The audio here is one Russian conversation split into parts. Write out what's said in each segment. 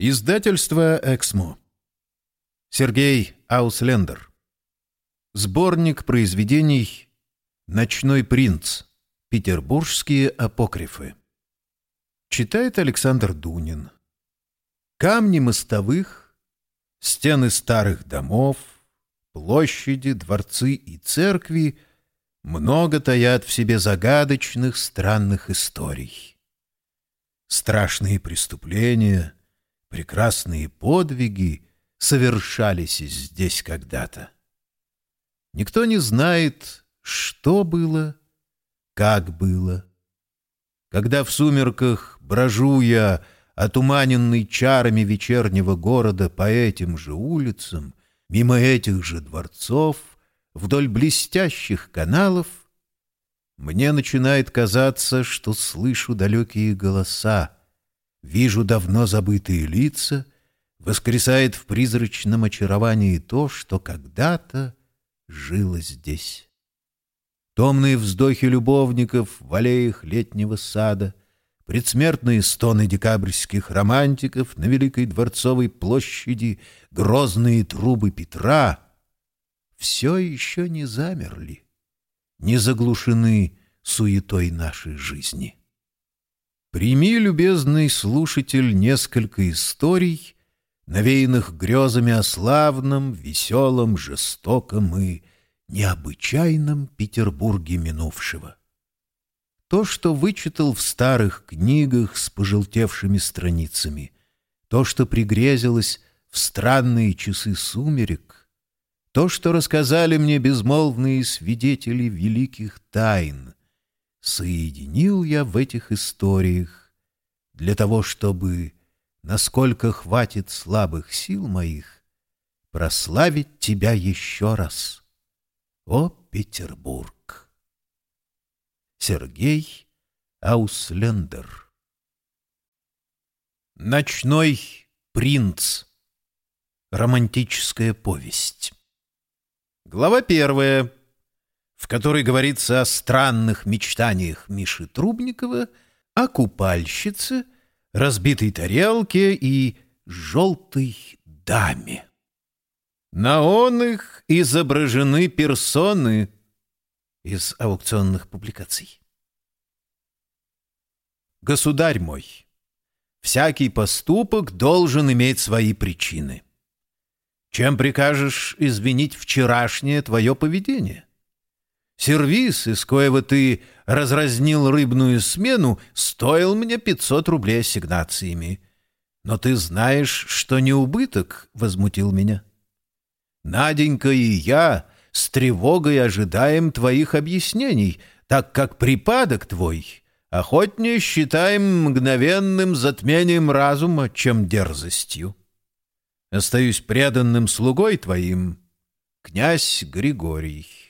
Издательство «Эксмо». Сергей Ауслендер. Сборник произведений «Ночной принц. Петербургские апокрифы». Читает Александр Дунин. Камни мостовых, стены старых домов, площади, дворцы и церкви много таят в себе загадочных странных историй. Страшные преступления — Прекрасные подвиги совершались здесь когда-то. Никто не знает, что было, как было. Когда в сумерках брожу я, отуманенный чарами вечернего города по этим же улицам, мимо этих же дворцов, вдоль блестящих каналов, мне начинает казаться, что слышу далекие голоса, Вижу давно забытые лица, воскресает в призрачном очаровании то, что когда-то жило здесь. Томные вздохи любовников в аллеях летнего сада, предсмертные стоны декабрьских романтиков на Великой Дворцовой площади, грозные трубы Петра — все еще не замерли, не заглушены суетой нашей жизни. Прими, любезный слушатель, несколько историй, навеянных грезами о славном, веселом, жестоком и необычайном Петербурге минувшего. То, что вычитал в старых книгах с пожелтевшими страницами, то, что пригрезилось в странные часы сумерек, то, что рассказали мне безмолвные свидетели великих тайн, соединил я в этих историях для того, чтобы, насколько хватит слабых сил моих, прославить тебя еще раз. О, Петербург! Сергей Ауслендер Ночной принц Романтическая повесть Глава первая в которой говорится о странных мечтаниях Миши Трубникова, о купальщице, разбитой тарелке и желтой даме. На он их изображены персоны из аукционных публикаций. Государь мой, всякий поступок должен иметь свои причины. Чем прикажешь извинить вчерашнее твое поведение? Сервис, из коего ты разразнил рыбную смену, стоил мне 500 рублей ассигнациями. Но ты знаешь, что не убыток, — возмутил меня. Наденька и я с тревогой ожидаем твоих объяснений, так как припадок твой охотнее считаем мгновенным затмением разума, чем дерзостью. Остаюсь преданным слугой твоим, князь Григорий.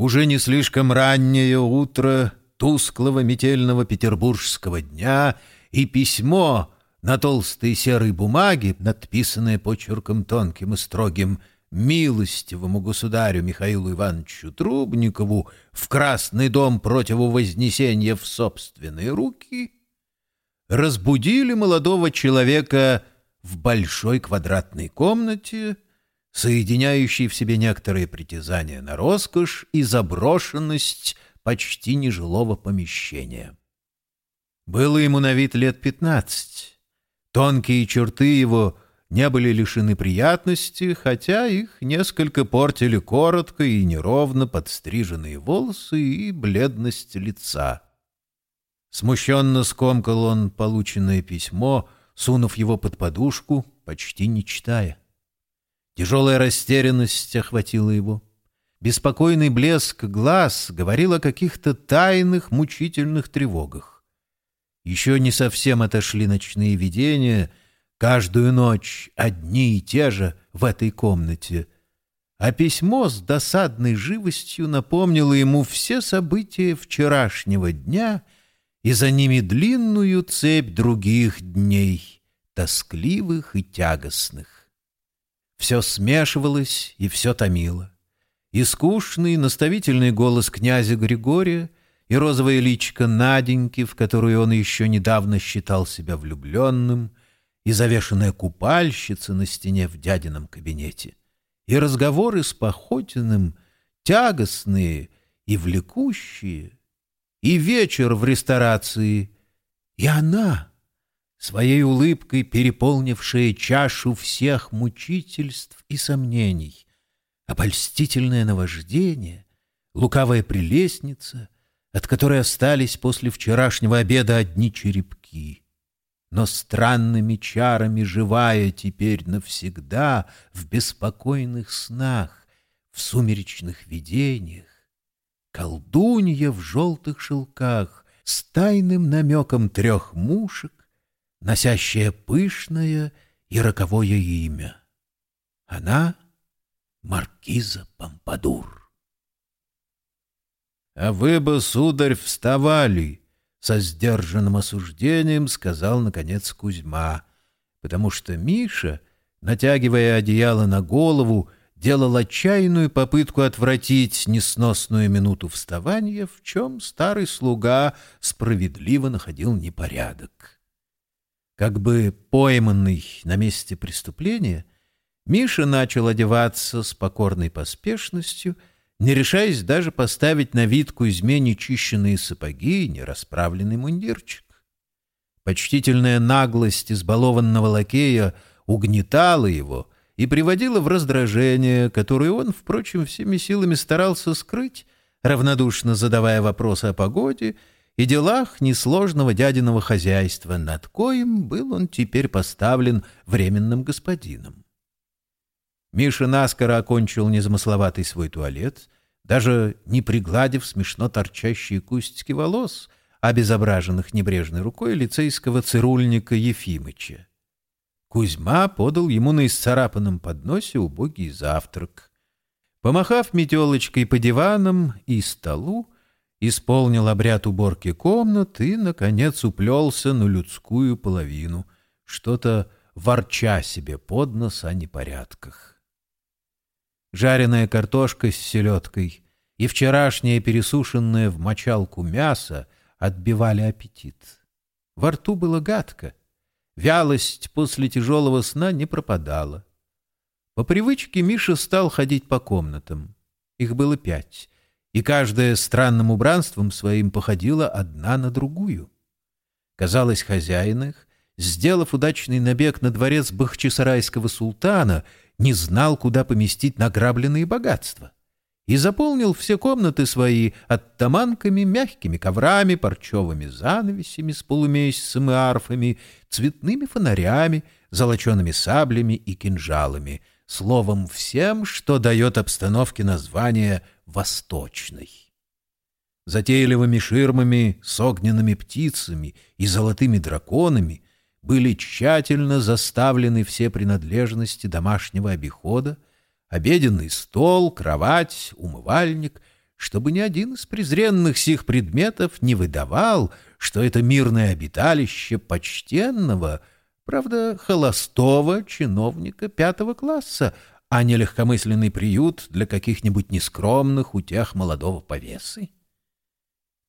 Уже не слишком раннее утро тусклого метельного петербургского дня и письмо на толстой серой бумаге, надписанное почерком тонким и строгим милостивому государю Михаилу Ивановичу Трубникову в Красный дом противовознесения в собственные руки, разбудили молодого человека в большой квадратной комнате — соединяющий в себе некоторые притязания на роскошь и заброшенность почти нежилого помещения. Было ему на вид лет пятнадцать. Тонкие черты его не были лишены приятности, хотя их несколько портили коротко и неровно подстриженные волосы и бледность лица. Смущенно скомкал он полученное письмо, сунув его под подушку, почти не читая. Тяжелая растерянность охватила его. Беспокойный блеск глаз говорил о каких-то тайных, мучительных тревогах. Еще не совсем отошли ночные видения, каждую ночь одни и те же в этой комнате. А письмо с досадной живостью напомнило ему все события вчерашнего дня и за ними длинную цепь других дней, тоскливых и тягостных. Все смешивалось и все томило. И скучный, наставительный голос князя Григория, и розовое личико Наденьки, в которую он еще недавно считал себя влюбленным, и завешенная купальщица на стене в дядином кабинете, и разговоры с Похотиным, тягостные и влекущие, и вечер в ресторации, и она, своей улыбкой переполнившая чашу всех мучительств и сомнений, обольстительное наваждение, лукавая прелестница, от которой остались после вчерашнего обеда одни черепки, но странными чарами живая теперь навсегда в беспокойных снах, в сумеречных видениях, колдунья в желтых шелках с тайным намеком трех мушек, носящая пышное и роковое имя. Она — маркиза Помпадур. — А вы бы, сударь, вставали, — со сдержанным осуждением сказал, наконец, Кузьма, потому что Миша, натягивая одеяло на голову, делал отчаянную попытку отвратить несносную минуту вставания, в чем старый слуга справедливо находил непорядок. Как бы пойманный на месте преступления, Миша начал одеваться с покорной поспешностью, не решаясь даже поставить на вид Кузьме нечищенные сапоги и нерасправленный мундирчик. Почтительная наглость избалованного лакея угнетала его — и приводило в раздражение, которое он, впрочем, всеми силами старался скрыть, равнодушно задавая вопросы о погоде и делах несложного дядиного хозяйства, над коим был он теперь поставлен временным господином. Миша наскоро окончил незамысловатый свой туалет, даже не пригладив смешно торчащие кустики волос, обезображенных небрежной рукой лицейского цирульника Ефимыча. Кузьма подал ему на исцарапанном подносе убогий завтрак. Помахав метелочкой по диванам и столу, исполнил обряд уборки комнат и, наконец, уплелся на людскую половину, что-то ворча себе под нос о непорядках. Жареная картошка с селедкой и вчерашнее пересушенное в мочалку мясо отбивали аппетит. Во рту было гадко — Вялость после тяжелого сна не пропадала. По привычке Миша стал ходить по комнатам. Их было пять, и каждая странным убранством своим походила одна на другую. Казалось, хозяин их, сделав удачный набег на дворец бахчисарайского султана, не знал, куда поместить награбленные богатства и заполнил все комнаты свои оттаманками, мягкими коврами, парчевыми занавесями с полумесяцем и арфами, цветными фонарями, золочеными саблями и кинжалами, словом, всем, что дает обстановке название «восточной». Затейливыми ширмами с огненными птицами и золотыми драконами были тщательно заставлены все принадлежности домашнего обихода, обеденный стол, кровать, умывальник, чтобы ни один из презренных сих предметов не выдавал, что это мирное обиталище почтенного, правда, холостого чиновника пятого класса, а не легкомысленный приют для каких-нибудь нескромных утех молодого повесы.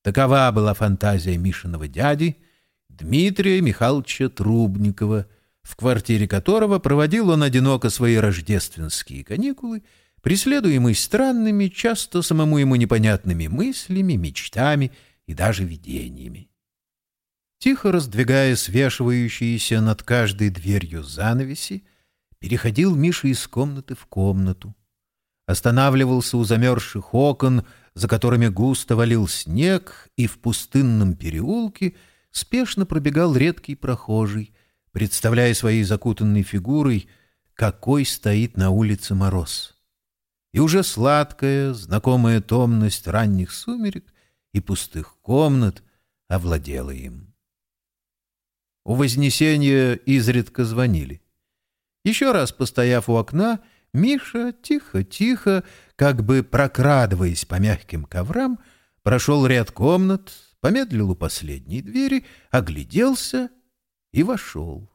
Такова была фантазия Мишиного дяди Дмитрия Михайловича Трубникова — в квартире которого проводил он одиноко свои рождественские каникулы, преследуемый странными, часто самому ему непонятными мыслями, мечтами и даже видениями. Тихо раздвигая свешивающиеся над каждой дверью занавеси, переходил Миша из комнаты в комнату. Останавливался у замерзших окон, за которыми густо валил снег, и в пустынном переулке спешно пробегал редкий прохожий — представляя своей закутанной фигурой, какой стоит на улице мороз. И уже сладкая, знакомая томность ранних сумерек и пустых комнат овладела им. У Вознесения изредка звонили. Еще раз постояв у окна, Миша тихо-тихо, как бы прокрадываясь по мягким коврам, прошел ряд комнат, помедлил у последней двери, огляделся — и вошел.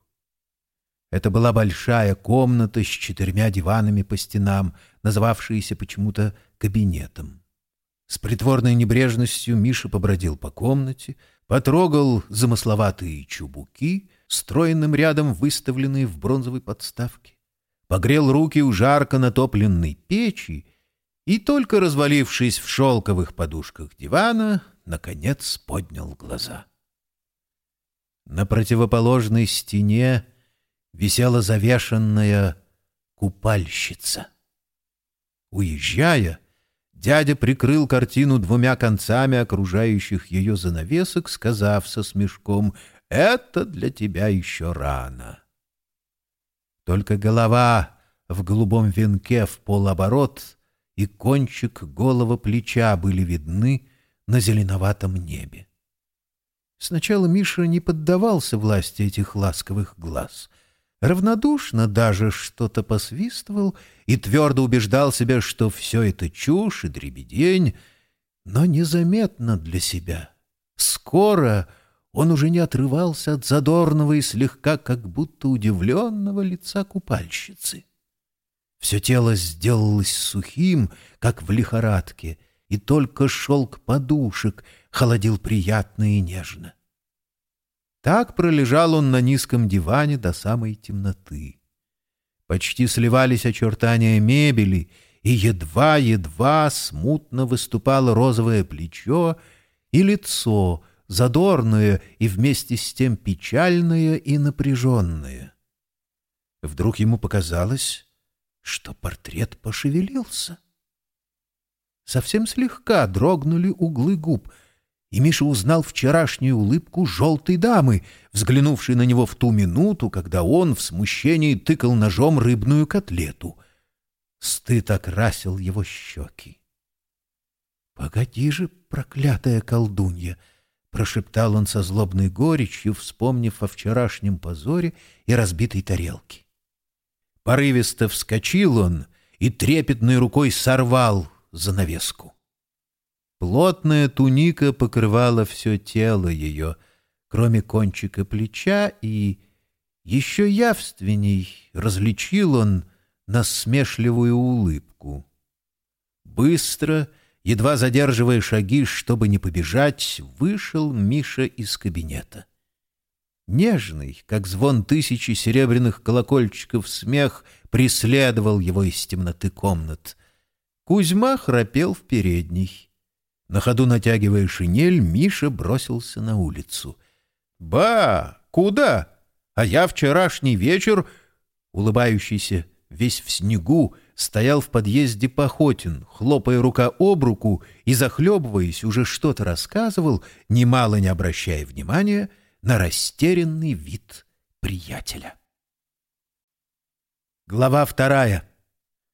Это была большая комната с четырьмя диванами по стенам, называвшаяся почему-то кабинетом. С притворной небрежностью Миша побродил по комнате, потрогал замысловатые чубуки, стройным рядом выставленные в бронзовой подставке, погрел руки у жарко натопленной печи и, только развалившись в шелковых подушках дивана, наконец поднял глаза. На противоположной стене висела завешенная купальщица. Уезжая, дядя прикрыл картину двумя концами окружающих ее занавесок, сказав со смешком «Это для тебя еще рано». Только голова в голубом венке в полоборот и кончик голого плеча были видны на зеленоватом небе. Сначала Миша не поддавался власти этих ласковых глаз — равнодушно даже что-то посвистывал и твердо убеждал себя, что все это чушь и дребедень, но незаметно для себя. Скоро он уже не отрывался от задорного и слегка как будто удивленного лица купальщицы. Все тело сделалось сухим, как в лихорадке, и только шелк подушек холодил приятно и нежно. Так пролежал он на низком диване до самой темноты. Почти сливались очертания мебели, и едва-едва смутно выступало розовое плечо и лицо, задорное и вместе с тем печальное и напряженное. Вдруг ему показалось, что портрет пошевелился. Совсем слегка дрогнули углы губ — и Миша узнал вчерашнюю улыбку желтой дамы, взглянувшей на него в ту минуту, когда он в смущении тыкал ножом рыбную котлету. Стыд окрасил его щеки. — Погоди же, проклятая колдунья! — прошептал он со злобной горечью, вспомнив о вчерашнем позоре и разбитой тарелке. Порывисто вскочил он и трепетной рукой сорвал занавеску. Плотная туника покрывала все тело ее, кроме кончика плеча, и еще явственней различил он насмешливую улыбку. Быстро, едва задерживая шаги, чтобы не побежать, вышел Миша из кабинета. Нежный, как звон тысячи серебряных колокольчиков, смех преследовал его из темноты комнат. Кузьма храпел в передней. На ходу натягивая шинель, Миша бросился на улицу. «Ба! Куда? А я вчерашний вечер...» Улыбающийся, весь в снегу, стоял в подъезде Похотин, хлопая рука об руку и, захлебываясь, уже что-то рассказывал, немало не обращая внимания на растерянный вид приятеля. Глава вторая,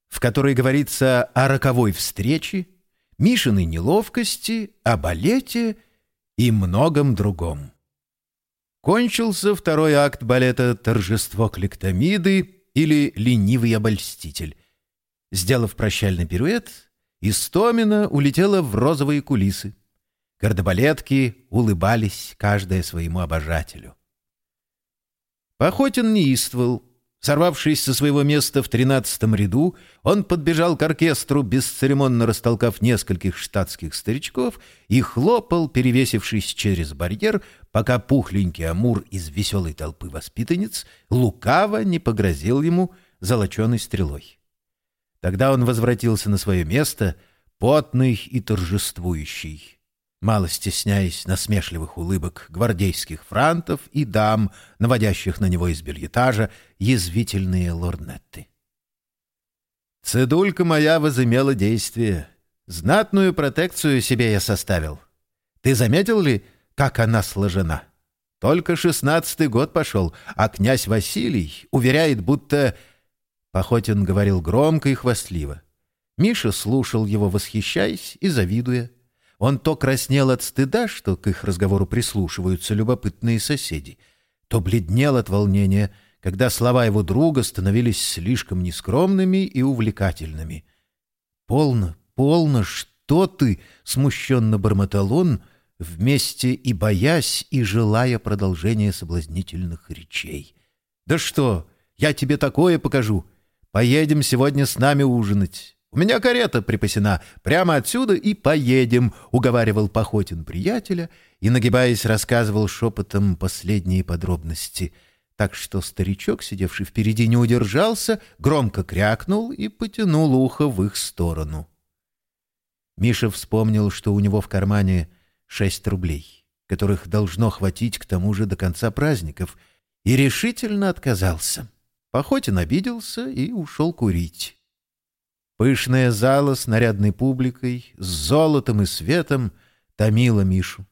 в которой говорится о роковой встрече, Мишиной неловкости, о балете и многом другом. Кончился второй акт балета «Торжество клектомиды» или «Ленивый обольститель». Сделав прощальный пируэт, Истомина улетела в розовые кулисы. Кардебалетки улыбались каждая своему обожателю. Похотин неистовал, Сорвавшись со своего места в тринадцатом ряду, он подбежал к оркестру, бесцеремонно растолкав нескольких штатских старичков, и хлопал, перевесившись через барьер, пока пухленький Амур из веселой толпы воспитанниц лукаво не погрозил ему золоченой стрелой. Тогда он возвратился на свое место, потный и торжествующий мало стесняясь насмешливых улыбок гвардейских франтов и дам, наводящих на него из бельетажа язвительные лорнетты. Цедулька моя возымела действие. Знатную протекцию себе я составил. Ты заметил ли, как она сложена? Только шестнадцатый год пошел, а князь Василий уверяет, будто... Похотин говорил громко и хвастливо. Миша слушал его, восхищаясь и завидуя. Он то краснел от стыда, что к их разговору прислушиваются любопытные соседи, то бледнел от волнения, когда слова его друга становились слишком нескромными и увлекательными. «Полно, полно, что ты!» — смущенно бормотал он, вместе и боясь, и желая продолжения соблазнительных речей. «Да что, я тебе такое покажу! Поедем сегодня с нами ужинать. У меня карета припасена. Прямо отсюда и поедем», — уговаривал Похотин приятеля и, нагибаясь, рассказывал шепотом последние подробности. Так что старичок, сидевший впереди, не удержался, громко крякнул и потянул ухо в их сторону. Миша вспомнил, что у него в кармане шесть рублей, которых должно хватить к тому же до конца праздников, и решительно отказался. Похотин обиделся и ушел курить. Пышная зала с нарядной публикой, с золотом и светом томила Мишу.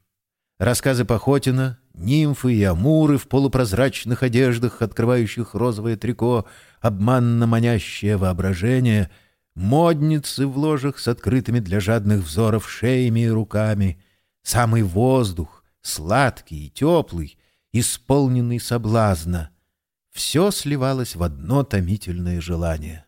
Рассказы Похотина, нимфы и амуры в полупрозрачных одеждах, открывающих розовое трико, обманно манящее воображение — модницы в ложах с открытыми для жадных взоров шеями и руками, самый воздух, сладкий и теплый, исполненный соблазна. Все сливалось в одно томительное желание.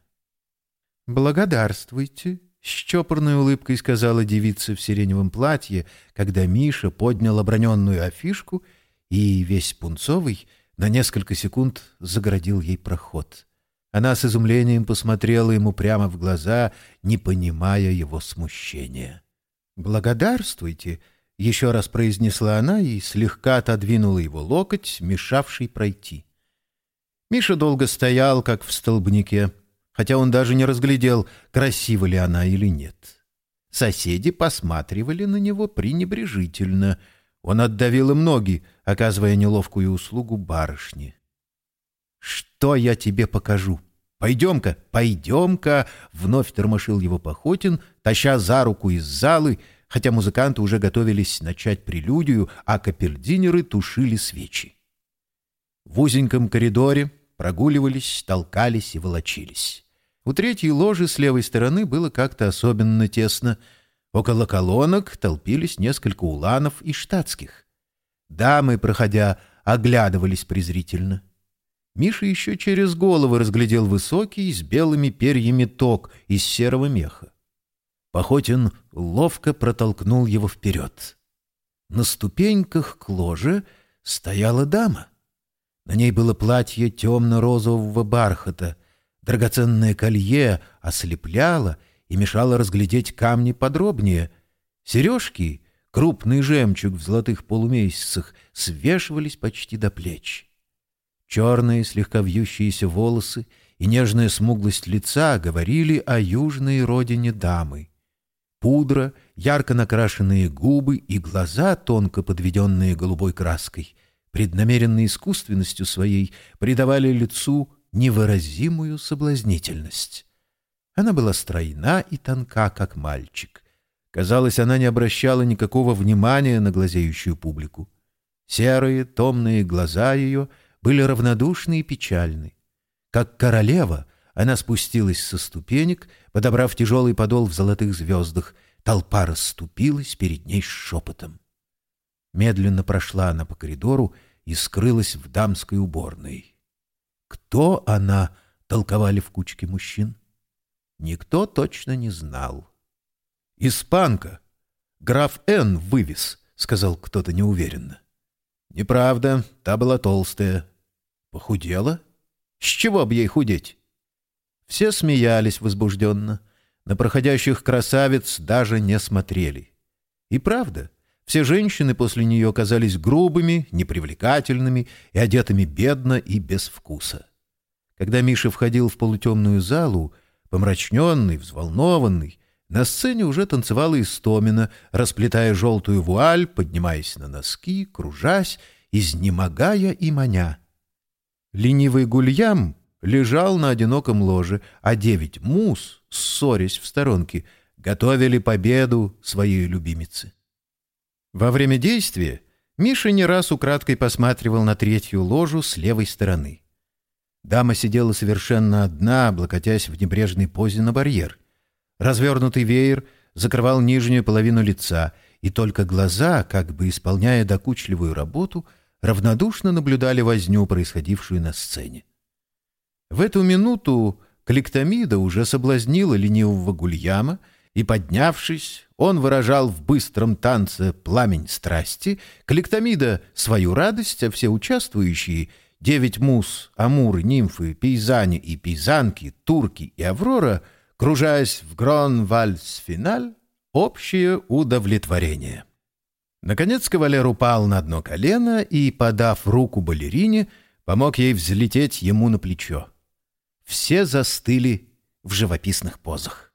«Благодарствуйте», — с чопорной улыбкой сказала девица в сиреневом платье, когда Миша поднял оброненную афишку и, весь пунцовый, на несколько секунд загородил ей проход. Она с изумлением посмотрела ему прямо в глаза, не понимая его смущения. «Благодарствуйте!» — еще раз произнесла она и слегка отодвинула его локоть, мешавший пройти. Миша долго стоял, как в столбнике, хотя он даже не разглядел, красива ли она или нет. Соседи посматривали на него пренебрежительно. Он отдавил им ноги, оказывая неловкую услугу барышне. «Что я тебе покажу? Пойдем-ка, пойдем-ка!» Вновь тормошил его Похотин, таща за руку из залы, хотя музыканты уже готовились начать прелюдию, а капердинеры тушили свечи. В узеньком коридоре прогуливались, толкались и волочились. У третьей ложи с левой стороны было как-то особенно тесно. Около колонок толпились несколько уланов и штатских. Дамы, проходя, оглядывались презрительно. Миша еще через голову разглядел высокий с белыми перьями ток из серого меха. Похотин ловко протолкнул его вперед. На ступеньках к ложе стояла дама. На ней было платье темно-розового бархата, драгоценное колье ослепляло и мешало разглядеть камни подробнее. Сережки, крупный жемчуг в золотых полумесяцах, свешивались почти до плеч. Черные, слегка вьющиеся волосы и нежная смуглость лица говорили о южной родине дамы. Пудра, ярко накрашенные губы и глаза, тонко подведенные голубой краской, преднамеренной искусственностью своей, придавали лицу невыразимую соблазнительность. Она была стройна и тонка, как мальчик. Казалось, она не обращала никакого внимания на глазеющую публику. Серые, томные глаза ее — были равнодушны и печальны. Как королева, она спустилась со ступенек, подобрав тяжелый подол в золотых звездах. Толпа расступилась перед ней шепотом. Медленно прошла она по коридору и скрылась в дамской уборной. Кто она, толковали в кучке мужчин? Никто точно не знал. «Испанка! Граф Н. вывез», — сказал кто-то неуверенно. «Неправда, та была толстая. Похудела? С чего бы ей худеть? Все смеялись возбужденно. На проходящих красавиц даже не смотрели. И правда, все женщины после нее казались грубыми, непривлекательными и одетыми бедно и без вкуса. Когда Миша входил в полутемную залу, помрачненный, взволнованный, на сцене уже танцевала Истомина, расплетая желтую вуаль, поднимаясь на носки, кружась, изнемогая и маня — Ленивый гульям лежал на одиноком ложе, а девять мус, ссорясь в сторонке, готовили победу своей любимице. Во время действия Миша не раз украдкой посматривал на третью ложу с левой стороны. Дама сидела совершенно одна, облокотясь в небрежной позе на барьер. Развернутый веер закрывал нижнюю половину лица, и только глаза, как бы исполняя докучливую работу — равнодушно наблюдали возню, происходившую на сцене. В эту минуту Кликтомида уже соблазнила ленивого гульяма, и, поднявшись, он выражал в быстром танце пламень страсти, Кликтомида — свою радость, а все участвующие — девять мус, амуры, нимфы, пейзани и пейзанки, турки и аврора — кружась в грон-вальс-финаль, общее удовлетворение. Наконец кавалер упал на одно колено и, подав руку балерине, помог ей взлететь ему на плечо. Все застыли в живописных позах.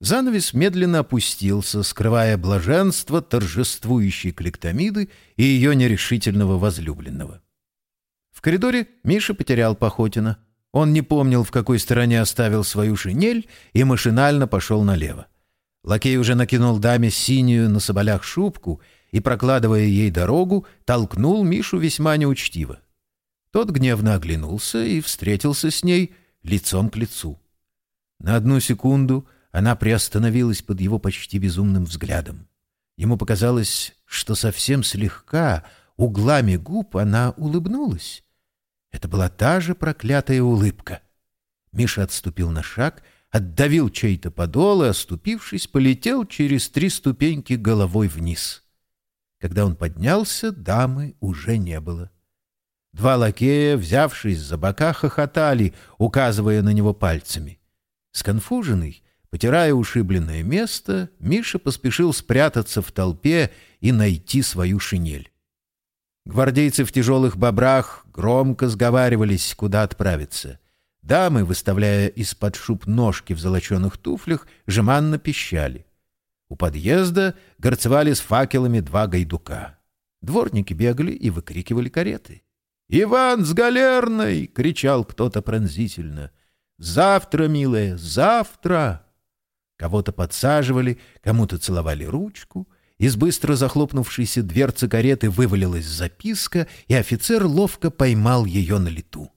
Занавес медленно опустился, скрывая блаженство торжествующей коллектомиды и ее нерешительного возлюбленного. В коридоре Миша потерял Пахотина. Он не помнил, в какой стороне оставил свою шинель, и машинально пошел налево. Лакей уже накинул даме синюю на соболях шубку и, прокладывая ей дорогу, толкнул Мишу весьма неучтиво. Тот гневно оглянулся и встретился с ней лицом к лицу. На одну секунду — она приостановилась под его почти безумным взглядом. Ему показалось, что совсем слегка, углами губ, она улыбнулась. Это была та же проклятая улыбка. Миша отступил на шаг, отдавил чей-то подол и, оступившись, полетел через три ступеньки головой вниз. Когда он поднялся, дамы уже не было. Два лакея, взявшись за бока, хохотали, указывая на него пальцами. Сконфуженный, Потирая ушибленное место, Миша поспешил спрятаться в толпе и найти свою шинель. Гвардейцы в тяжелых бобрах громко сговаривались, куда отправиться. Дамы, выставляя из-под шуб ножки в золоченых туфлях, жеманно пищали. У подъезда горцевали с факелами два гайдука. Дворники бегали и выкрикивали кареты. «Иван с галерной!» — кричал кто-то пронзительно. «Завтра, милая, завтра!» Кого-то подсаживали, кому-то целовали ручку. Из быстро захлопнувшейся дверцы кареты вывалилась записка, и офицер ловко поймал ее на лету.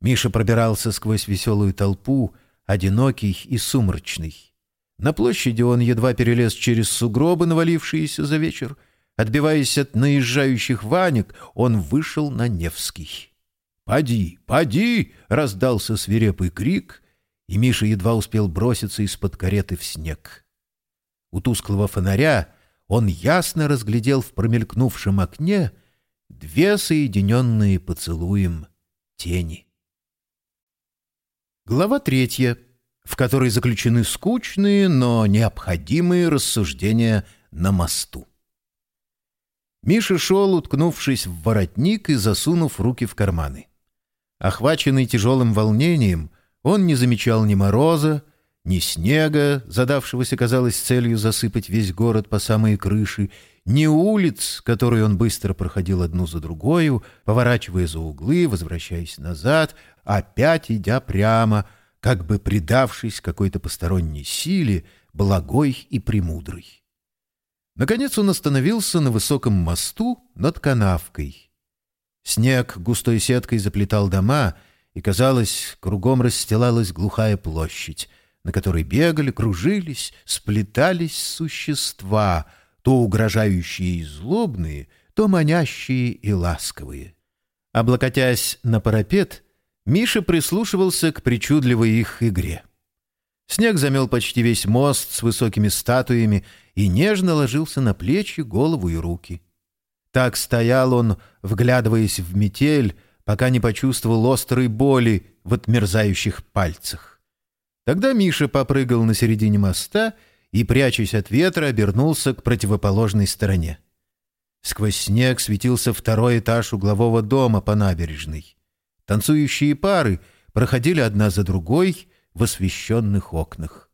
Миша пробирался сквозь веселую толпу, одинокий и сумрачный. На площади он едва перелез через сугробы, навалившиеся за вечер. Отбиваясь от наезжающих ванек, он вышел на Невский. «Поди, поди!» — раздался свирепый крик, и Миша едва успел броситься из-под кареты в снег. У тусклого фонаря он ясно разглядел в промелькнувшем окне две соединенные поцелуем тени. Глава третья, в которой заключены скучные, но необходимые рассуждения на мосту. Миша шел, уткнувшись в воротник и засунув руки в карманы. Охваченный тяжелым волнением, он не замечал ни мороза, ни снега, задавшегося, казалось, целью засыпать весь город по самые крыши, ни улиц, которые он быстро проходил одну за другою, поворачивая за углы, возвращаясь назад, опять идя прямо, как бы предавшись какой-то посторонней силе, благой и премудрой. Наконец он остановился на высоком мосту над канавкой. Снег густой сеткой заплетал дома — и, казалось, кругом расстилалась глухая площадь, на которой бегали, кружились, сплетались существа, то угрожающие и злобные, то манящие и ласковые. Облокотясь на парапет, Миша прислушивался к причудливой их игре. Снег замел почти весь мост с высокими статуями и нежно ложился на плечи, голову и руки. Так стоял он, вглядываясь в метель, пока не почувствовал острой боли в отмерзающих пальцах. Тогда Миша попрыгал на середине моста и, прячась от ветра, обернулся к противоположной стороне. Сквозь снег светился второй этаж углового дома по набережной. Танцующие пары проходили одна за другой в освещенных окнах.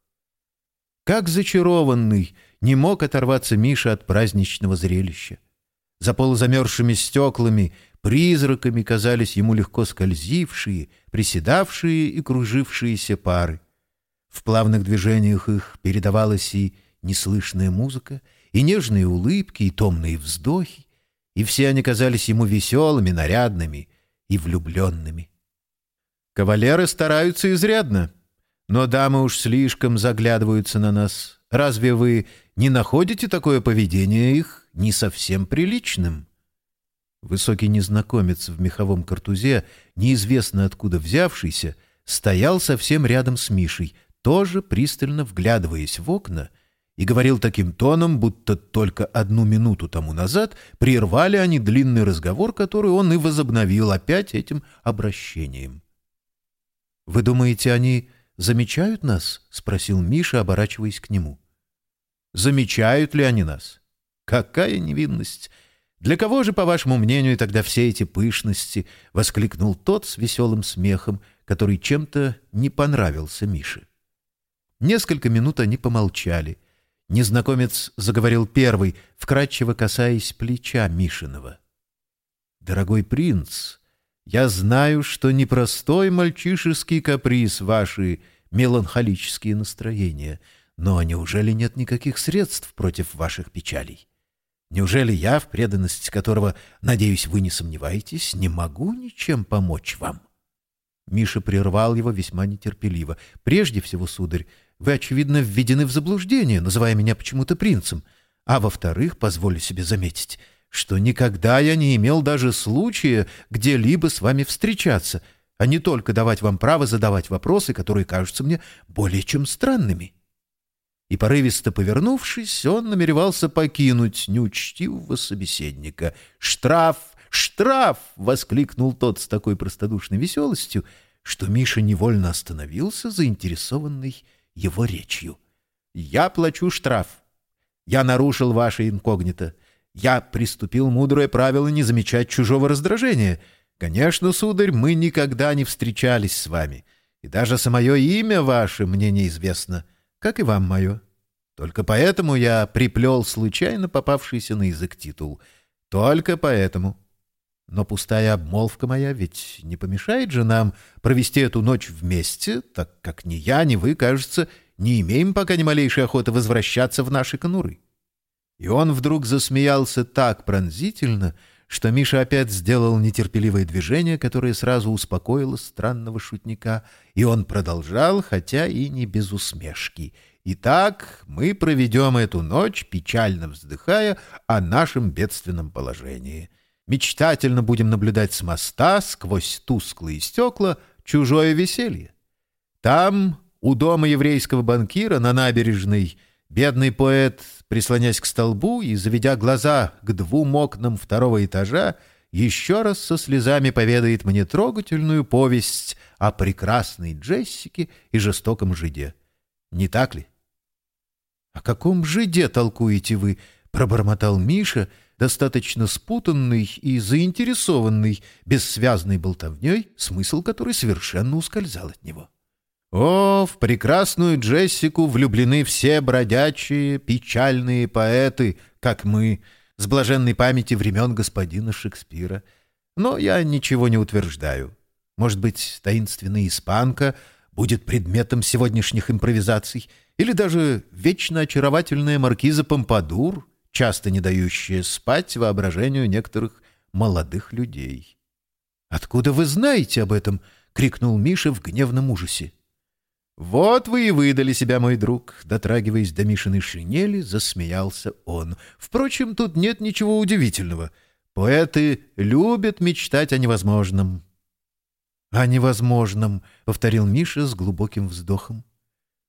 Как зачарованный не мог оторваться Миша от праздничного зрелища. За полузамерзшими стеклами Призраками казались ему легко скользившие, приседавшие и кружившиеся пары. В плавных движениях их передавалась и неслышная музыка, и нежные улыбки, и томные вздохи, и все они казались ему веселыми, нарядными и влюбленными. Кавалеры стараются изрядно, но дамы уж слишком заглядываются на нас. Разве вы не находите такое поведение их не совсем приличным?» Высокий незнакомец в меховом картузе, неизвестно откуда взявшийся, стоял совсем рядом с Мишей, тоже пристально вглядываясь в окна, и говорил таким тоном, будто только одну минуту тому назад прервали они длинный разговор, который он и возобновил опять этим обращением. «Вы думаете, они замечают нас?» — спросил Миша, оборачиваясь к нему. «Замечают ли они нас? Какая невинность! Для кого же, по вашему мнению, тогда все эти пышности?» — воскликнул тот с веселым смехом, который чем-то не понравился Мише. Несколько минут они помолчали. Незнакомец заговорил первый, вкратчиво касаясь плеча Мишиного. «Дорогой принц, я знаю, что непростой мальчишеский каприз ваши меланхолические настроения, но неужели нет никаких средств против ваших печалей? Неужели я, в преданности которого, надеюсь, вы не сомневаетесь, не могу ничем помочь вам?» Миша прервал его весьма нетерпеливо. «Прежде всего, сударь, вы, очевидно, введены в заблуждение, называя меня почему-то принцем. А во-вторых, позволю себе заметить, что никогда я не имел даже случая где-либо с вами встречаться, а не только давать вам право задавать вопросы, которые кажутся мне более чем странными». И, порывисто повернувшись, он намеревался покинуть неучтивого собеседника. «Штраф! Штраф!» — воскликнул тот с такой простодушной веселостью, что Миша невольно остановился, заинтересованный его речью. «Я плачу штраф. Я нарушил ваше инкогнито. Я приступил мудрое правило не замечать чужого раздражения. Конечно, сударь, мы никогда не встречались с вами, и даже самое имя ваше мне неизвестно, как и вам мое. Только поэтому я приплел случайно попавшийся на язык титул. Только поэтому. Но пустая обмолвка моя ведь не помешает же нам провести эту ночь вместе, так как ни я, ни вы, кажется, не имеем пока ни малейшей охоты возвращаться в наши конуры. И он вдруг засмеялся так пронзительно, что Миша опять сделал нетерпеливое движение, которое сразу успокоило странного шутника, и он продолжал, хотя и не без усмешки. «Итак, мы проведем эту ночь, печально вздыхая о нашем бедственном положении. Мечтательно будем наблюдать с моста, сквозь тусклые стекла, чужое веселье. Там, у дома еврейского банкира на набережной, Бедный поэт, прислонясь к столбу и заведя глаза к двум окнам второго этажа, еще раз со слезами поведает мне трогательную повесть о прекрасной Джессике и жестоком жиде. Не так ли? — О каком жиде толкуете вы? — пробормотал Миша, достаточно спутанный и заинтересованный бессвязной болтовней, смысл которой совершенно ускользал от него. — о, в прекрасную Джессику влюблены все бродячие, печальные поэты, как мы, с блаженной памяти времен господина Шекспира. Но я ничего не утверждаю. Может быть, таинственная испанка будет предметом сегодняшних импровизаций, или даже вечно очаровательная маркиза Помпадур, часто не дающая спать воображению некоторых молодых людей. «Откуда вы знаете об этом?» — крикнул Миша в гневном ужасе. «Вот вы и выдали себя, мой друг!» Дотрагиваясь до Мишиной шинели, засмеялся он. «Впрочем, тут нет ничего удивительного. Поэты любят мечтать о невозможном». «О невозможном», — повторил Миша с глубоким вздохом.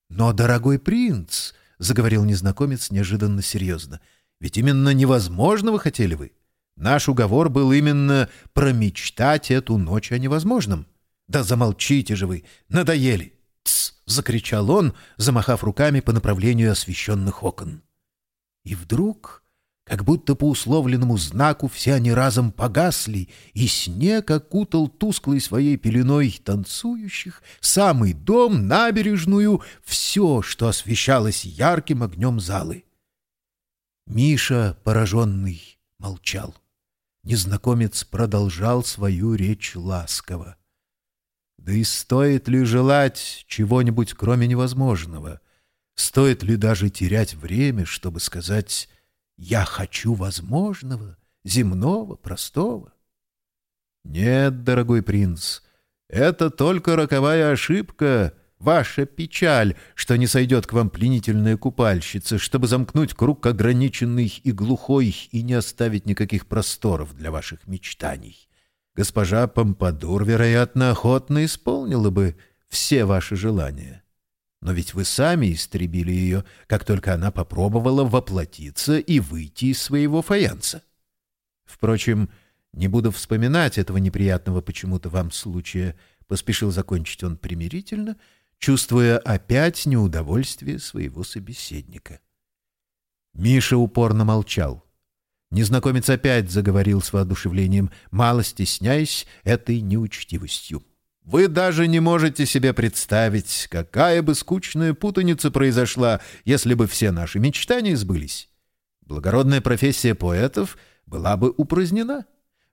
«Но, дорогой принц», — заговорил незнакомец неожиданно серьезно, — «ведь именно невозможного хотели вы. Наш уговор был именно промечтать эту ночь о невозможном. Да замолчите же вы, надоели!» «Тсс!» — закричал он, замахав руками по направлению освещенных окон. И вдруг, как будто по условленному знаку, все они разом погасли, и снег окутал тусклой своей пеленой танцующих, самый дом, набережную, все, что освещалось ярким огнем залы. Миша, пораженный, молчал. Незнакомец продолжал свою речь ласково. Да и стоит ли желать чего-нибудь кроме невозможного? Стоит ли даже терять время, чтобы сказать «я хочу возможного, земного, простого»? Нет, дорогой принц, это только роковая ошибка, ваша печаль, что не сойдет к вам пленительная купальщица, чтобы замкнуть круг ограниченный и глухой и не оставить никаких просторов для ваших мечтаний госпожа Помпадур, вероятно, охотно исполнила бы все ваши желания. Но ведь вы сами истребили ее, как только она попробовала воплотиться и выйти из своего фаянса. Впрочем, не буду вспоминать этого неприятного почему-то вам случая, — поспешил закончить он примирительно, чувствуя опять неудовольствие своего собеседника. Миша упорно молчал. Незнакомец опять заговорил с воодушевлением, мало стесняясь этой неучтивостью. Вы даже не можете себе представить, какая бы скучная путаница произошла, если бы все наши мечтания сбылись. Благородная профессия поэтов была бы упразднена.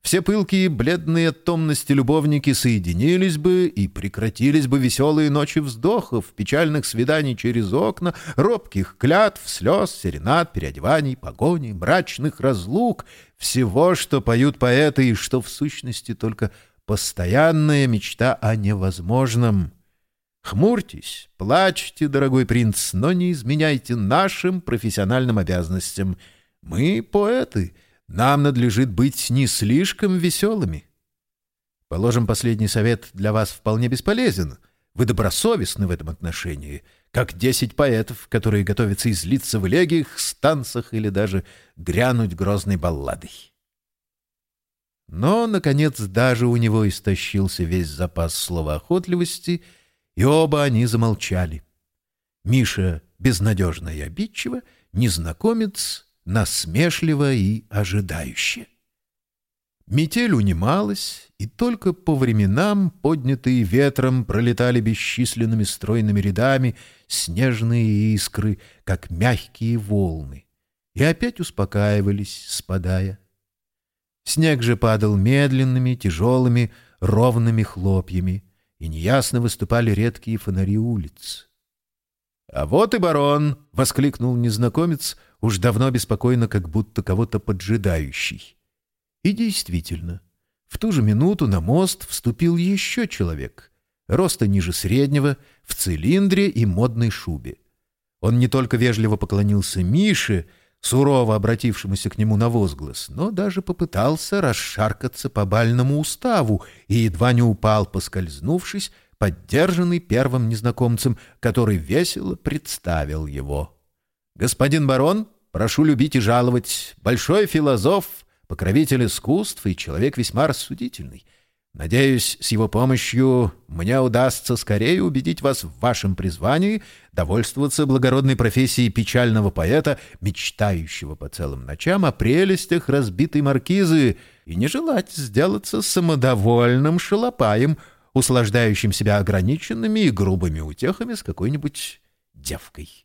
Все пылкие, бледные томности любовники соединились бы и прекратились бы веселые ночи вздохов, печальных свиданий через окна, робких клятв, слез, серенад, переодеваний, погони, мрачных разлук, всего, что поют поэты и что в сущности только постоянная мечта о невозможном. Хмурьтесь, плачьте, дорогой принц, но не изменяйте нашим профессиональным обязанностям. Мы поэты — нам надлежит быть не слишком веселыми. Положим, последний совет для вас вполне бесполезен. Вы добросовестны в этом отношении, как десять поэтов, которые готовятся излиться в элегиях, станцах или даже грянуть грозной балладой. Но, наконец, даже у него истощился весь запас словоохотливости, и оба они замолчали. Миша безнадежно и обидчиво, незнакомец насмешливо и ожидающе. Метель унималась, и только по временам, поднятые ветром, пролетали бесчисленными стройными рядами снежные искры, как мягкие волны, и опять успокаивались, спадая. Снег же падал медленными, тяжелыми, ровными хлопьями, и неясно выступали редкие фонари улиц. «А вот и барон!» — воскликнул незнакомец — уж давно беспокойно, как будто кого-то поджидающий. И действительно, в ту же минуту на мост вступил еще человек, роста ниже среднего, в цилиндре и модной шубе. Он не только вежливо поклонился Мише, сурово обратившемуся к нему на возглас, но даже попытался расшаркаться по бальному уставу и едва не упал, поскользнувшись, поддержанный первым незнакомцем, который весело представил его. Господин барон, прошу любить и жаловать, большой философ, покровитель искусств и человек весьма рассудительный. Надеюсь, с его помощью мне удастся скорее убедить вас в вашем призвании довольствоваться благородной профессией печального поэта, мечтающего по целым ночам о прелестях разбитой маркизы, и не желать сделаться самодовольным шалопаем, услаждающим себя ограниченными и грубыми утехами с какой-нибудь девкой.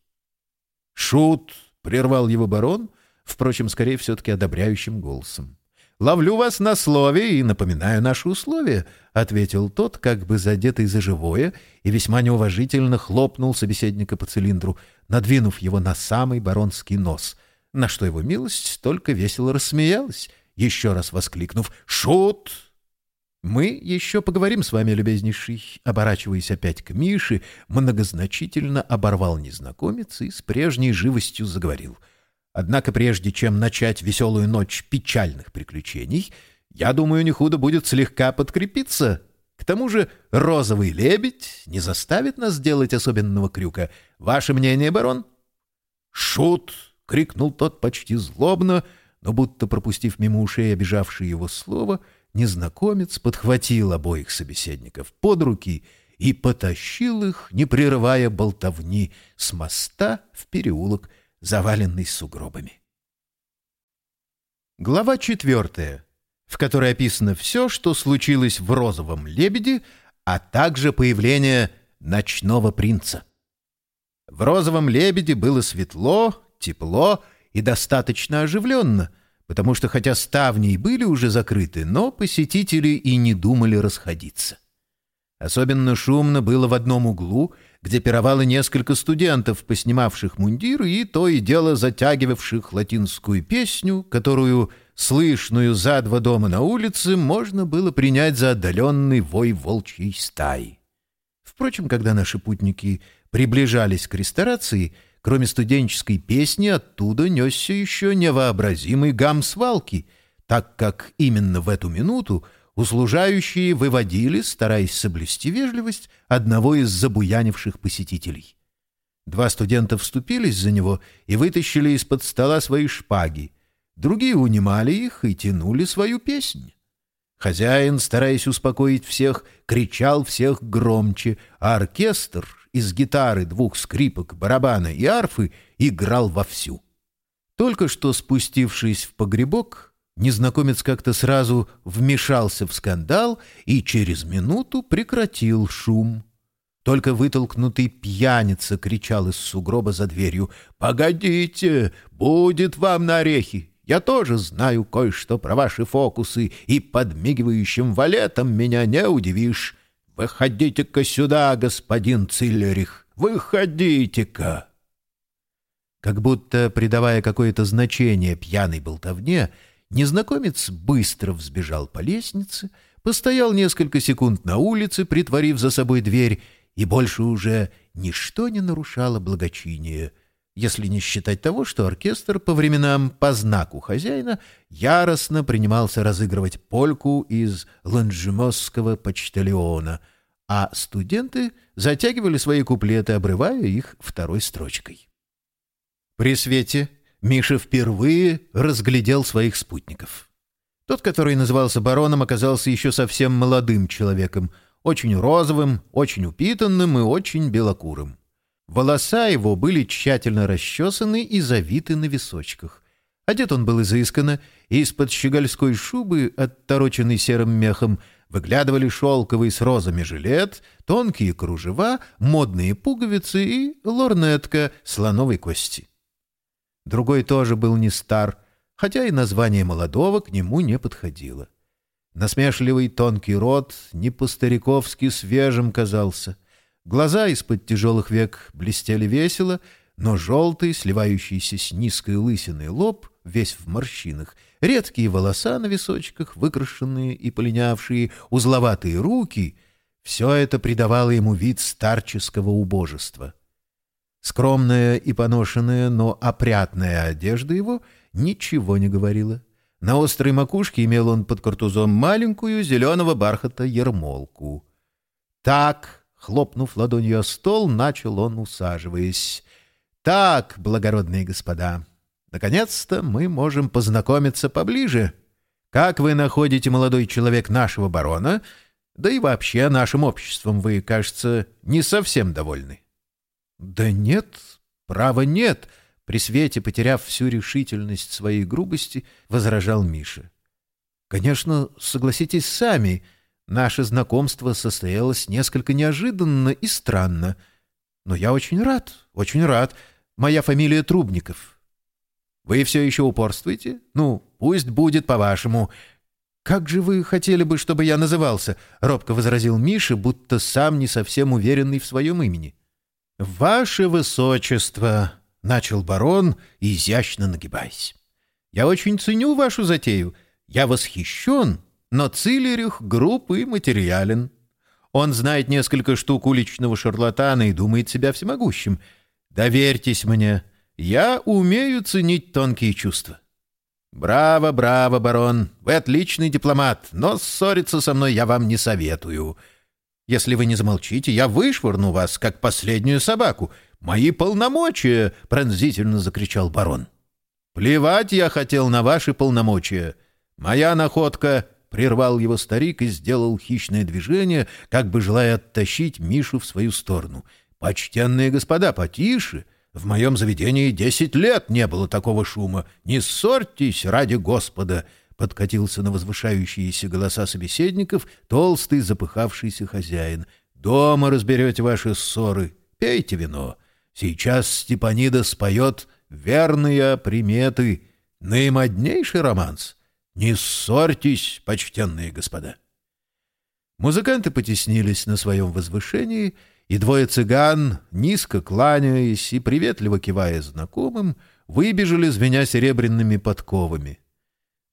«Шут!» — прервал его барон, впрочем, скорее все-таки одобряющим голосом. «Ловлю вас на слове и напоминаю наши условия», — ответил тот, как бы задетый за живое, и весьма неуважительно хлопнул собеседника по цилиндру, надвинув его на самый баронский нос, на что его милость только весело рассмеялась, еще раз воскликнув «Шут!» «Мы еще поговорим с вами, любезнейший», оборачиваясь опять к Мише, многозначительно оборвал незнакомец и с прежней живостью заговорил. «Однако прежде чем начать веселую ночь печальных приключений, я думаю, не худо будет слегка подкрепиться. К тому же розовый лебедь не заставит нас делать особенного крюка. Ваше мнение, барон?» «Шут!» — крикнул тот почти злобно, но будто пропустив мимо ушей обижавшее его слово — незнакомец подхватил обоих собеседников под руки и потащил их, не прерывая болтовни, с моста в переулок, заваленный сугробами. Глава четвертая, в которой описано все, что случилось в «Розовом лебеде», а также появление ночного принца. В «Розовом лебеде» было светло, тепло и достаточно оживленно — потому что хотя ставни и были уже закрыты, но посетители и не думали расходиться. Особенно шумно было в одном углу, где пировало несколько студентов, поснимавших мундиры и то и дело затягивавших латинскую песню, которую, слышную за два дома на улице, можно было принять за отдаленный вой волчьей стаи. Впрочем, когда наши путники приближались к ресторации, Кроме студенческой песни, оттуда несся еще невообразимый гам свалки, так как именно в эту минуту услужающие выводили, стараясь соблюсти вежливость, одного из забуянивших посетителей. Два студента вступились за него и вытащили из-под стола свои шпаги. Другие унимали их и тянули свою песнь. Хозяин, стараясь успокоить всех, кричал всех громче, а оркестр из гитары, двух скрипок, барабана и арфы, играл вовсю. Только что спустившись в погребок, незнакомец как-то сразу вмешался в скандал и через минуту прекратил шум. Только вытолкнутый пьяница кричал из сугроба за дверью «Погодите, будет вам на орехи! Я тоже знаю кое-что про ваши фокусы, и подмигивающим валетом меня не удивишь. Выходите-ка сюда, господин Циллерих, выходите-ка!» Как будто, придавая какое-то значение пьяной болтовне, незнакомец быстро взбежал по лестнице, постоял несколько секунд на улице, притворив за собой дверь, и больше уже ничто не нарушало благочиния, если не считать того, что оркестр по временам по знаку хозяина яростно принимался разыгрывать польку из ланжемосского почтальона, а студенты затягивали свои куплеты, обрывая их второй строчкой. При свете Миша впервые разглядел своих спутников. Тот, который назывался бароном, оказался еще совсем молодым человеком, очень розовым, очень упитанным и очень белокурым. Волоса его были тщательно расчесаны и завиты на височках. Одет он был изысканно, и из-под щегольской шубы, оттороченной серым мехом, выглядывали шелковый с розами жилет, тонкие кружева, модные пуговицы и лорнетка слоновой кости. Другой тоже был не стар, хотя и название молодого к нему не подходило. Насмешливый тонкий рот не по-стариковски свежим казался — Глаза из-под тяжелых век блестели весело, но желтый, сливающийся с низкой лысиной лоб, весь в морщинах, редкие волоса на височках, выкрашенные и полинявшие, узловатые руки — все это придавало ему вид старческого убожества. Скромная и поношенная, но опрятная одежда его ничего не говорила. На острой макушке имел он под картузом маленькую зеленого бархата ермолку. Так Хлопнув ладонью о стол, начал он, усаживаясь. «Так, благородные господа, наконец-то мы можем познакомиться поближе. Как вы находите, молодой человек, нашего барона? Да и вообще нашим обществом вы, кажется, не совсем довольны». «Да нет, права нет», — при свете, потеряв всю решительность своей грубости, возражал Миша. «Конечно, согласитесь сами», — Наше знакомство состоялось несколько неожиданно и странно. Но я очень рад, очень рад. Моя фамилия Трубников. Вы все еще упорствуете? Ну, пусть будет по-вашему. Как же вы хотели бы, чтобы я назывался? Робко возразил Миша, будто сам не совсем уверенный в своем имени. Ваше Высочество, начал барон, изящно нагибаясь. Я очень ценю вашу затею. Я восхищен но Цилерюх груб и материален. Он знает несколько штук уличного шарлатана и думает себя всемогущим. Доверьтесь мне, я умею ценить тонкие чувства. «Браво, браво, барон! Вы отличный дипломат, но ссориться со мной я вам не советую. Если вы не замолчите, я вышвырну вас, как последнюю собаку. Мои полномочия!» — пронзительно закричал барон. «Плевать я хотел на ваши полномочия. Моя находка Прервал его старик и сделал хищное движение, как бы желая оттащить Мишу в свою сторону. «Почтенные господа, потише! В моем заведении десять лет не было такого шума. Не ссорьтесь ради Господа!» Подкатился на возвышающиеся голоса собеседников толстый запыхавшийся хозяин. «Дома разберете ваши ссоры. Пейте вино. Сейчас Степанида споет верные приметы. Наимоднейший романс. Не ссорьтесь, почтенные господа. Музыканты потеснились на своем возвышении, и двое цыган, низко кланяясь и приветливо кивая знакомым, выбежали, звеня серебряными подковами.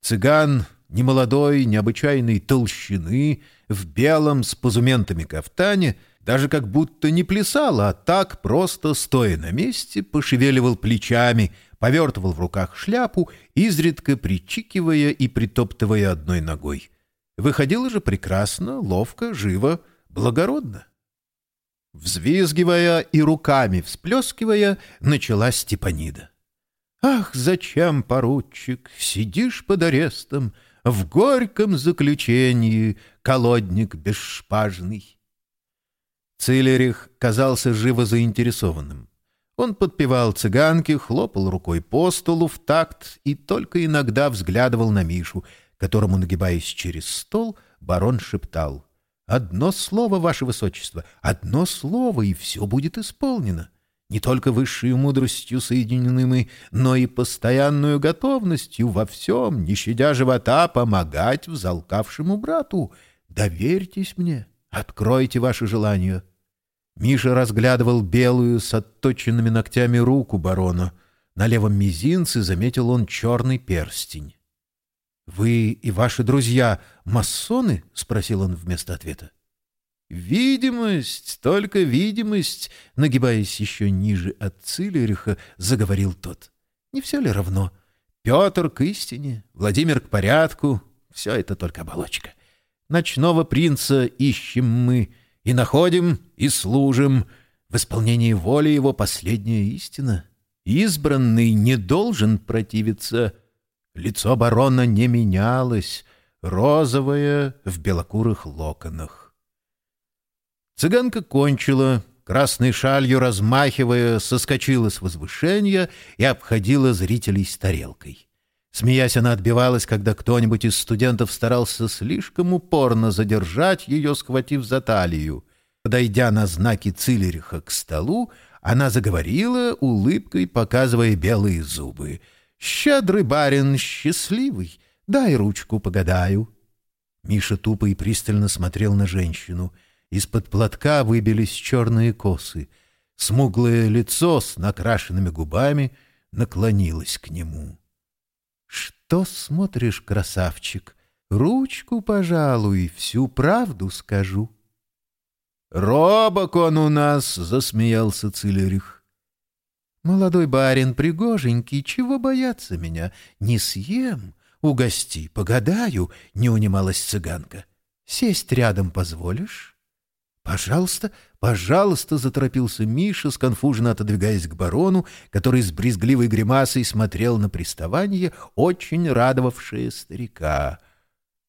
Цыган, немолодой, необычайной толщины, в белом с позументами кафтане, даже как будто не плясал, а так, просто стоя на месте, пошевеливал плечами, повертывал в руках шляпу, изредка причикивая и притоптывая одной ногой. Выходило же прекрасно, ловко, живо, благородно. Взвизгивая и руками всплескивая, начала Степанида. «Ах, зачем, поручик, сидишь под арестом, в горьком заключении, колодник бесшпажный?» Цилерих казался живо заинтересованным. Он подпевал цыганке, хлопал рукой по столу в такт и только иногда взглядывал на Мишу, которому, нагибаясь через стол, барон шептал. «Одно слово, ваше высочество, одно слово, и все будет исполнено. Не только высшей мудростью соединены мы, но и постоянную готовностью во всем, не щадя живота, помогать взалкавшему брату. Доверьтесь мне, откройте ваше желание». Миша разглядывал белую с отточенными ногтями руку барона. На левом мизинце заметил он черный перстень. «Вы и ваши друзья масоны?» — спросил он вместо ответа. «Видимость, только видимость», — нагибаясь еще ниже от Цилериха, заговорил тот. «Не все ли равно? Петр к истине, Владимир к порядку — все это только оболочка. Ночного принца ищем мы, и находим, и служим. В исполнении воли его последняя истина. Избранный не должен противиться. Лицо барона не менялось, розовое в белокурых локонах. Цыганка кончила, красной шалью размахивая, соскочила с возвышения и обходила зрителей с тарелкой. Смеясь, она отбивалась, когда кто-нибудь из студентов старался слишком упорно задержать ее, схватив за талию. Подойдя на знаки Цилериха к столу, она заговорила, улыбкой показывая белые зубы. «Щедрый барин, счастливый, дай ручку погадаю». Миша тупо и пристально смотрел на женщину. Из-под платка выбились черные косы. Смуглое лицо с накрашенными губами наклонилось к нему. «Что смотришь, красавчик? Ручку, пожалуй, всю правду скажу». «Робок он у нас!» — засмеялся Цилерих. «Молодой барин пригоженький, чего бояться меня? Не съем, угости, погадаю!» — не унималась цыганка. «Сесть рядом позволишь?» «Пожалуйста, пожалуйста!» — заторопился Миша, сконфуженно отодвигаясь к барону, который с брезгливой гримасой смотрел на приставание, очень радовавшее старика.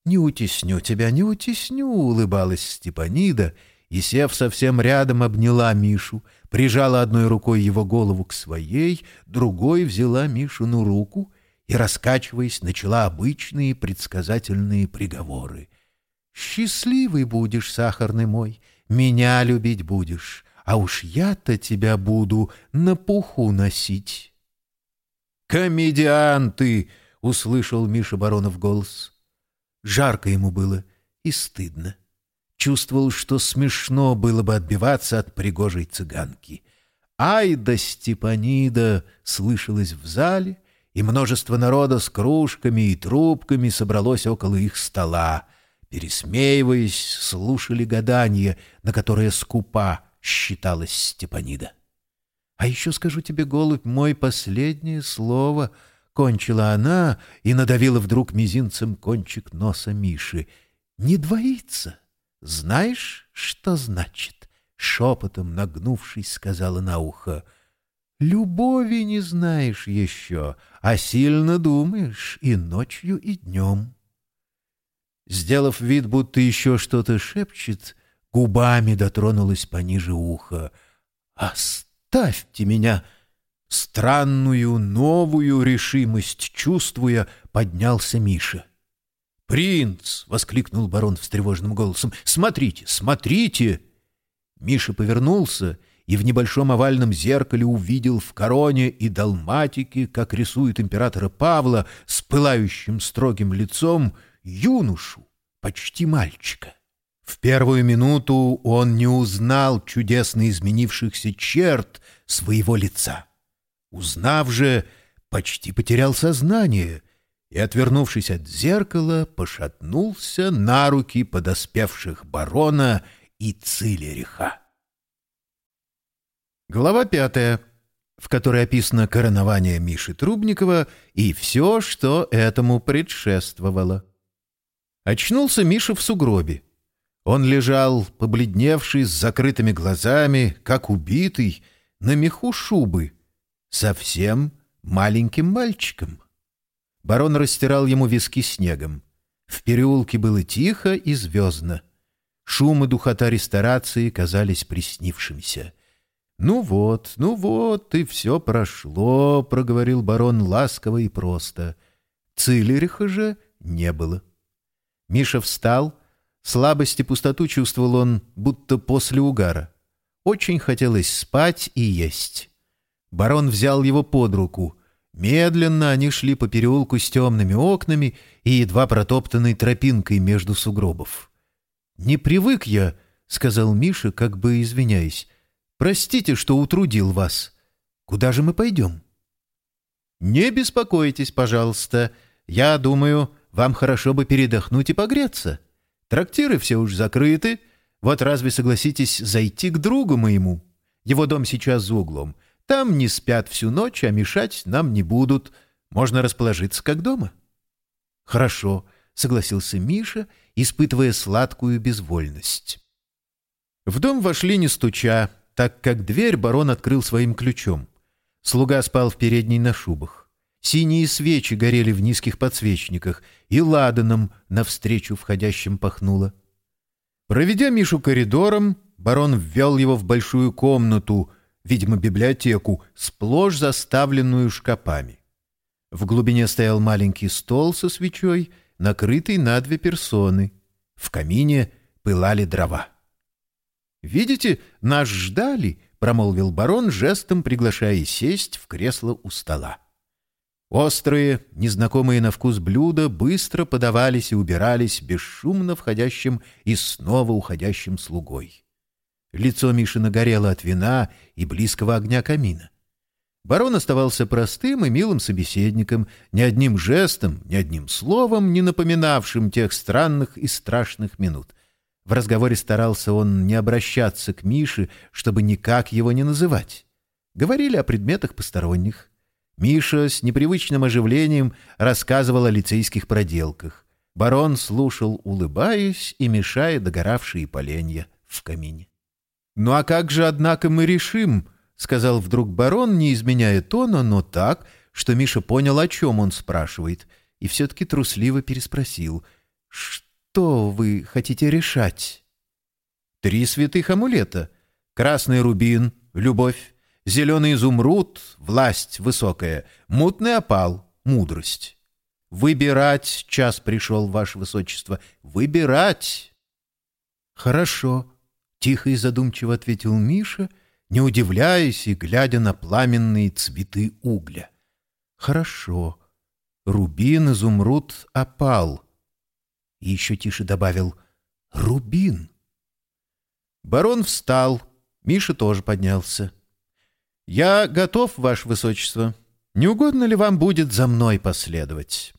«Не утесню тебя, не утесню!» — улыбалась Степанида, и, сев совсем рядом, обняла Мишу, прижала одной рукой его голову к своей, другой взяла Мишину руку и, раскачиваясь, начала обычные предсказательные приговоры. «Счастливый будешь, сахарный мой!» Меня любить будешь, а уж я-то тебя буду на пуху носить. «Комедиан ты!» — услышал Миша Баронов голос. Жарко ему было и стыдно. Чувствовал, что смешно было бы отбиваться от пригожей цыганки. «Ай да Степанида!» — слышалось в зале, и множество народа с кружками и трубками собралось около их стола — пересмеиваясь, слушали гадание, на которое скупа считалась Степанида. «А еще скажу тебе, голубь, мой последнее слово», — кончила она и надавила вдруг мизинцем кончик носа Миши. «Не двоится. Знаешь, что значит?» — шепотом нагнувшись, сказала на ухо. «Любови не знаешь еще, а сильно думаешь и ночью, и днем». Сделав вид, будто еще что-то шепчет, губами дотронулась пониже уха. «Оставьте меня!» Странную, новую решимость чувствуя, поднялся Миша. «Принц!» — воскликнул барон встревоженным голосом. «Смотрите, смотрите!» Миша повернулся и в небольшом овальном зеркале увидел в короне и далматике, как рисует императора Павла, с пылающим строгим лицом — юношу, почти мальчика. В первую минуту он не узнал чудесно изменившихся черт своего лица. Узнав же, почти потерял сознание и, отвернувшись от зеркала, пошатнулся на руки подоспевших барона и Цилериха. Глава пятая, в которой описано коронование Миши Трубникова и все, что этому предшествовало. Очнулся Миша в сугробе. Он лежал, побледневший, с закрытыми глазами, как убитый, на меху шубы, совсем маленьким мальчиком. Барон растирал ему виски снегом. В переулке было тихо и звездно. Шум и духота ресторации казались приснившимися. «Ну вот, ну вот, и все прошло», — проговорил барон ласково и просто. Цилериха же не было. Миша встал. Слабость и пустоту чувствовал он, будто после угара. Очень хотелось спать и есть. Барон взял его под руку. Медленно они шли по переулку с темными окнами и едва протоптанной тропинкой между сугробов. «Не привык я», — сказал Миша, как бы извиняясь. «Простите, что утрудил вас. Куда же мы пойдем?» «Не беспокойтесь, пожалуйста. Я думаю, вам хорошо бы передохнуть и погреться. Трактиры все уж закрыты. Вот разве согласитесь зайти к другу моему? Его дом сейчас за углом. Там не спят всю ночь, а мешать нам не будут. Можно расположиться как дома». «Хорошо», — согласился Миша, испытывая сладкую безвольность. В дом вошли не стуча, так как дверь барон открыл своим ключом. Слуга спал в передней на шубах. Синие свечи горели в низких подсвечниках, и ладаном навстречу входящим пахнуло. Проведя Мишу коридором, барон ввел его в большую комнату, видимо, библиотеку, сплошь заставленную шкапами. В глубине стоял маленький стол со свечой, накрытый на две персоны. В камине пылали дрова. «Видите, нас ждали», — промолвил барон, жестом приглашая сесть в кресло у стола. Острые, незнакомые на вкус блюда быстро подавались и убирались бесшумно входящим и снова уходящим слугой. Лицо Мишина горело от вина и близкого огня камина. Барон оставался простым и милым собеседником, ни одним жестом, ни одним словом, не напоминавшим тех странных и страшных минут. В разговоре старался он не обращаться к Мише, чтобы никак его не называть. Говорили о предметах посторонних. Миша с непривычным оживлением рассказывал о лицейских проделках. Барон слушал, улыбаясь и мешая догоравшие поленья в камине. «Ну а как же, однако, мы решим?» — сказал вдруг барон, не изменяя тона, но так, что Миша понял, о чем он спрашивает, и все-таки трусливо переспросил. «Что вы хотите решать?» «Три святых амулета. Красный рубин — любовь, зеленый изумруд — власть высокая, мутный опал — мудрость. Выбирать час пришел, ваше высочество, выбирать. Хорошо, — тихо и задумчиво ответил Миша, не удивляясь и глядя на пламенные цветы угля. Хорошо, рубин, изумруд, опал. И еще тише добавил «рубин». Барон встал, Миша тоже поднялся. «Я готов, Ваше Высочество. Не угодно ли вам будет за мной последовать?»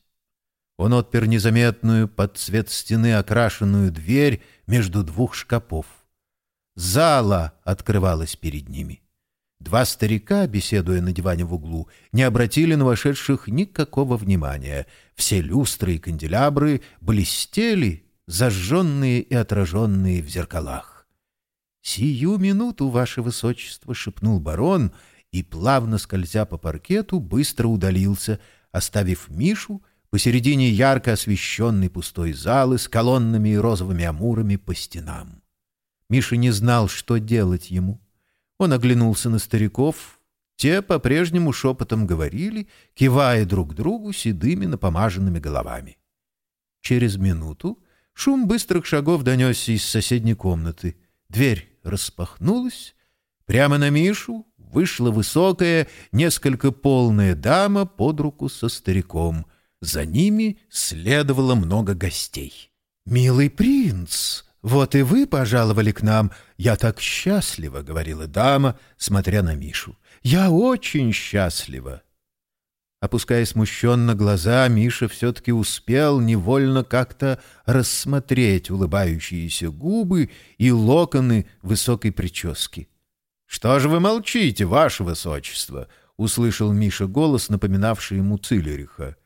Он отпер незаметную под цвет стены окрашенную дверь между двух шкапов. Зала открывалась перед ними. Два старика, беседуя на диване в углу, не обратили на вошедших никакого внимания. Все люстры и канделябры блестели, зажженные и отраженные в зеркалах. «Сию минуту, ваше высочество!» — шепнул барон и, плавно скользя по паркету, быстро удалился, оставив Мишу посередине ярко освещенной пустой залы с колоннами и розовыми амурами по стенам. Миша не знал, что делать ему. Он оглянулся на стариков. Те по-прежнему шепотом говорили, кивая друг другу седыми напомаженными головами. Через минуту шум быстрых шагов донесся из соседней комнаты. Дверь распахнулась. Прямо на Мишу вышла высокая, несколько полная дама под руку со стариком. За ними следовало много гостей. «Милый принц, вот и вы пожаловали к нам. Я так счастлива», — говорила дама, смотря на Мишу. «Я очень счастлива». Опуская смущенно глаза, Миша все-таки успел невольно как-то рассмотреть улыбающиеся губы и локоны высокой прически. «Что же вы молчите, ваше высочество?» — услышал Миша голос, напоминавший ему Цилериха.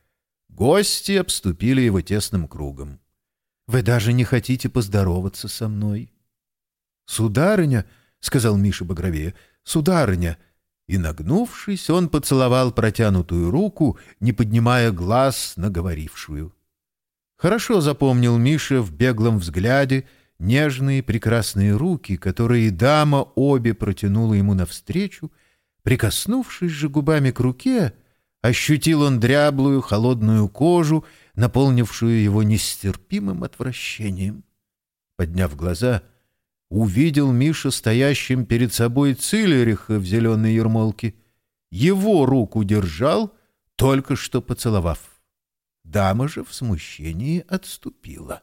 Гости обступили его тесным кругом. «Вы даже не хотите поздороваться со мной?» «Сударыня», — сказал Миша багровее, — «сударыня, — и, нагнувшись, он поцеловал протянутую руку, не поднимая глаз на говорившую. Хорошо запомнил Миша в беглом взгляде нежные прекрасные руки, которые дама обе протянула ему навстречу, прикоснувшись же губами к руке, ощутил он дряблую холодную кожу, наполнившую его нестерпимым отвращением. Подняв глаза, увидел Миша стоящим перед собой Цилериха в зеленой ермолке. Его руку держал, только что поцеловав. Дама же в смущении отступила.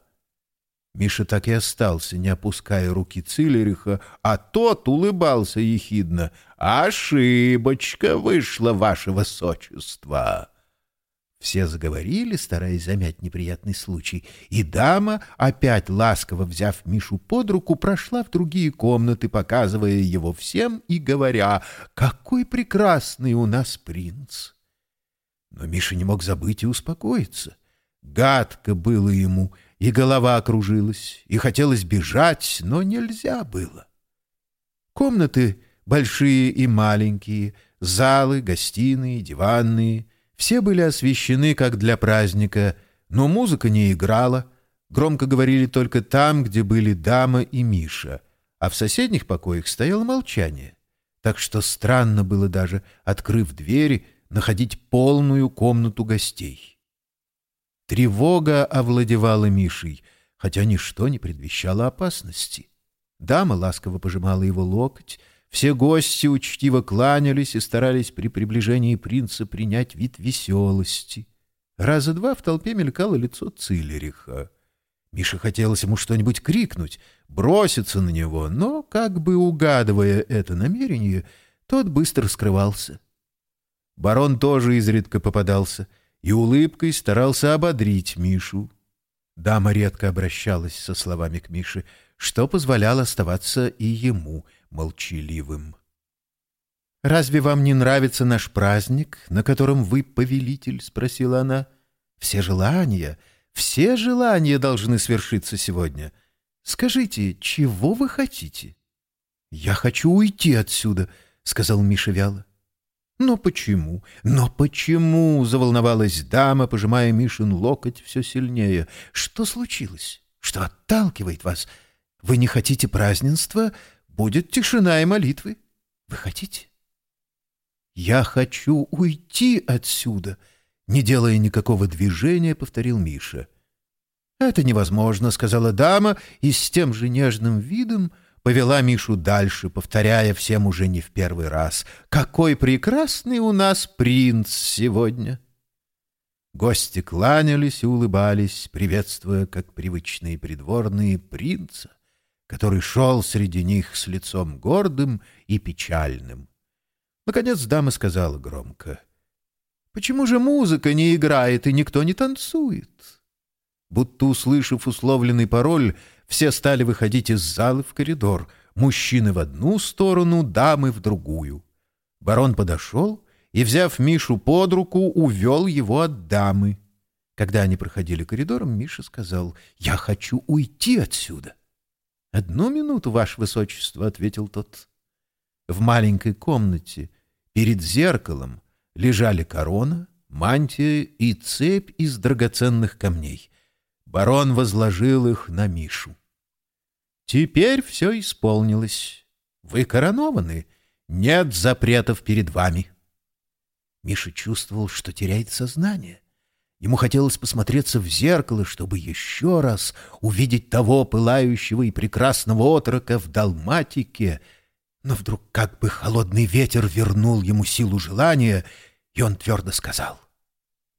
Миша так и остался, не опуская руки Цилериха, а тот улыбался ехидно. «Ошибочка вышла, ваше высочество!» Все заговорили, стараясь замять неприятный случай, и дама, опять ласково взяв Мишу под руку, прошла в другие комнаты, показывая его всем и говоря «Какой прекрасный у нас принц!» Но Миша не мог забыть и успокоиться. Гадко было ему, и голова окружилась, и хотелось бежать, но нельзя было. Комнаты большие и маленькие, залы, гостиные, диванные — все были освещены, как для праздника, но музыка не играла. Громко говорили только там, где были дама и Миша, а в соседних покоях стояло молчание. Так что странно было даже, открыв двери, находить полную комнату гостей. Тревога овладевала Мишей, хотя ничто не предвещало опасности. Дама ласково пожимала его локоть, все гости учтиво кланялись и старались при приближении принца принять вид веселости. Раза два в толпе мелькало лицо Цилериха. Мише хотелось ему что-нибудь крикнуть, броситься на него, но, как бы угадывая это намерение, тот быстро скрывался. Барон тоже изредка попадался и улыбкой старался ободрить Мишу. Дама редко обращалась со словами к Мише, что позволяло оставаться и ему — молчаливым. «Разве вам не нравится наш праздник, на котором вы повелитель?» — спросила она. «Все желания, все желания должны свершиться сегодня. Скажите, чего вы хотите?» «Я хочу уйти отсюда», — сказал Миша вяло. «Но почему? Но почему?» — заволновалась дама, пожимая Мишин локоть все сильнее. «Что случилось? Что отталкивает вас? Вы не хотите празднества? Будет тишина и молитвы. Вы хотите? Я хочу уйти отсюда, не делая никакого движения, повторил Миша. Это невозможно, сказала дама и с тем же нежным видом повела Мишу дальше, повторяя всем уже не в первый раз. Какой прекрасный у нас принц сегодня! Гости кланялись и улыбались, приветствуя, как привычные придворные, принца который шел среди них с лицом гордым и печальным. Наконец дама сказала громко, «Почему же музыка не играет и никто не танцует?» Будто услышав условленный пароль, все стали выходить из зала в коридор, мужчины в одну сторону, дамы в другую. Барон подошел и, взяв Мишу под руку, увел его от дамы. Когда они проходили коридором, Миша сказал, «Я хочу уйти отсюда». «Одну минуту, Ваше Высочество», — ответил тот. В маленькой комнате перед зеркалом лежали корона, мантия и цепь из драгоценных камней. Барон возложил их на Мишу. «Теперь все исполнилось. Вы коронованы. Нет запретов перед вами». Миша чувствовал, что теряет сознание. Ему хотелось посмотреться в зеркало, чтобы еще раз увидеть того пылающего и прекрасного отрока в далматике. Но вдруг как бы холодный ветер вернул ему силу желания, и он твердо сказал,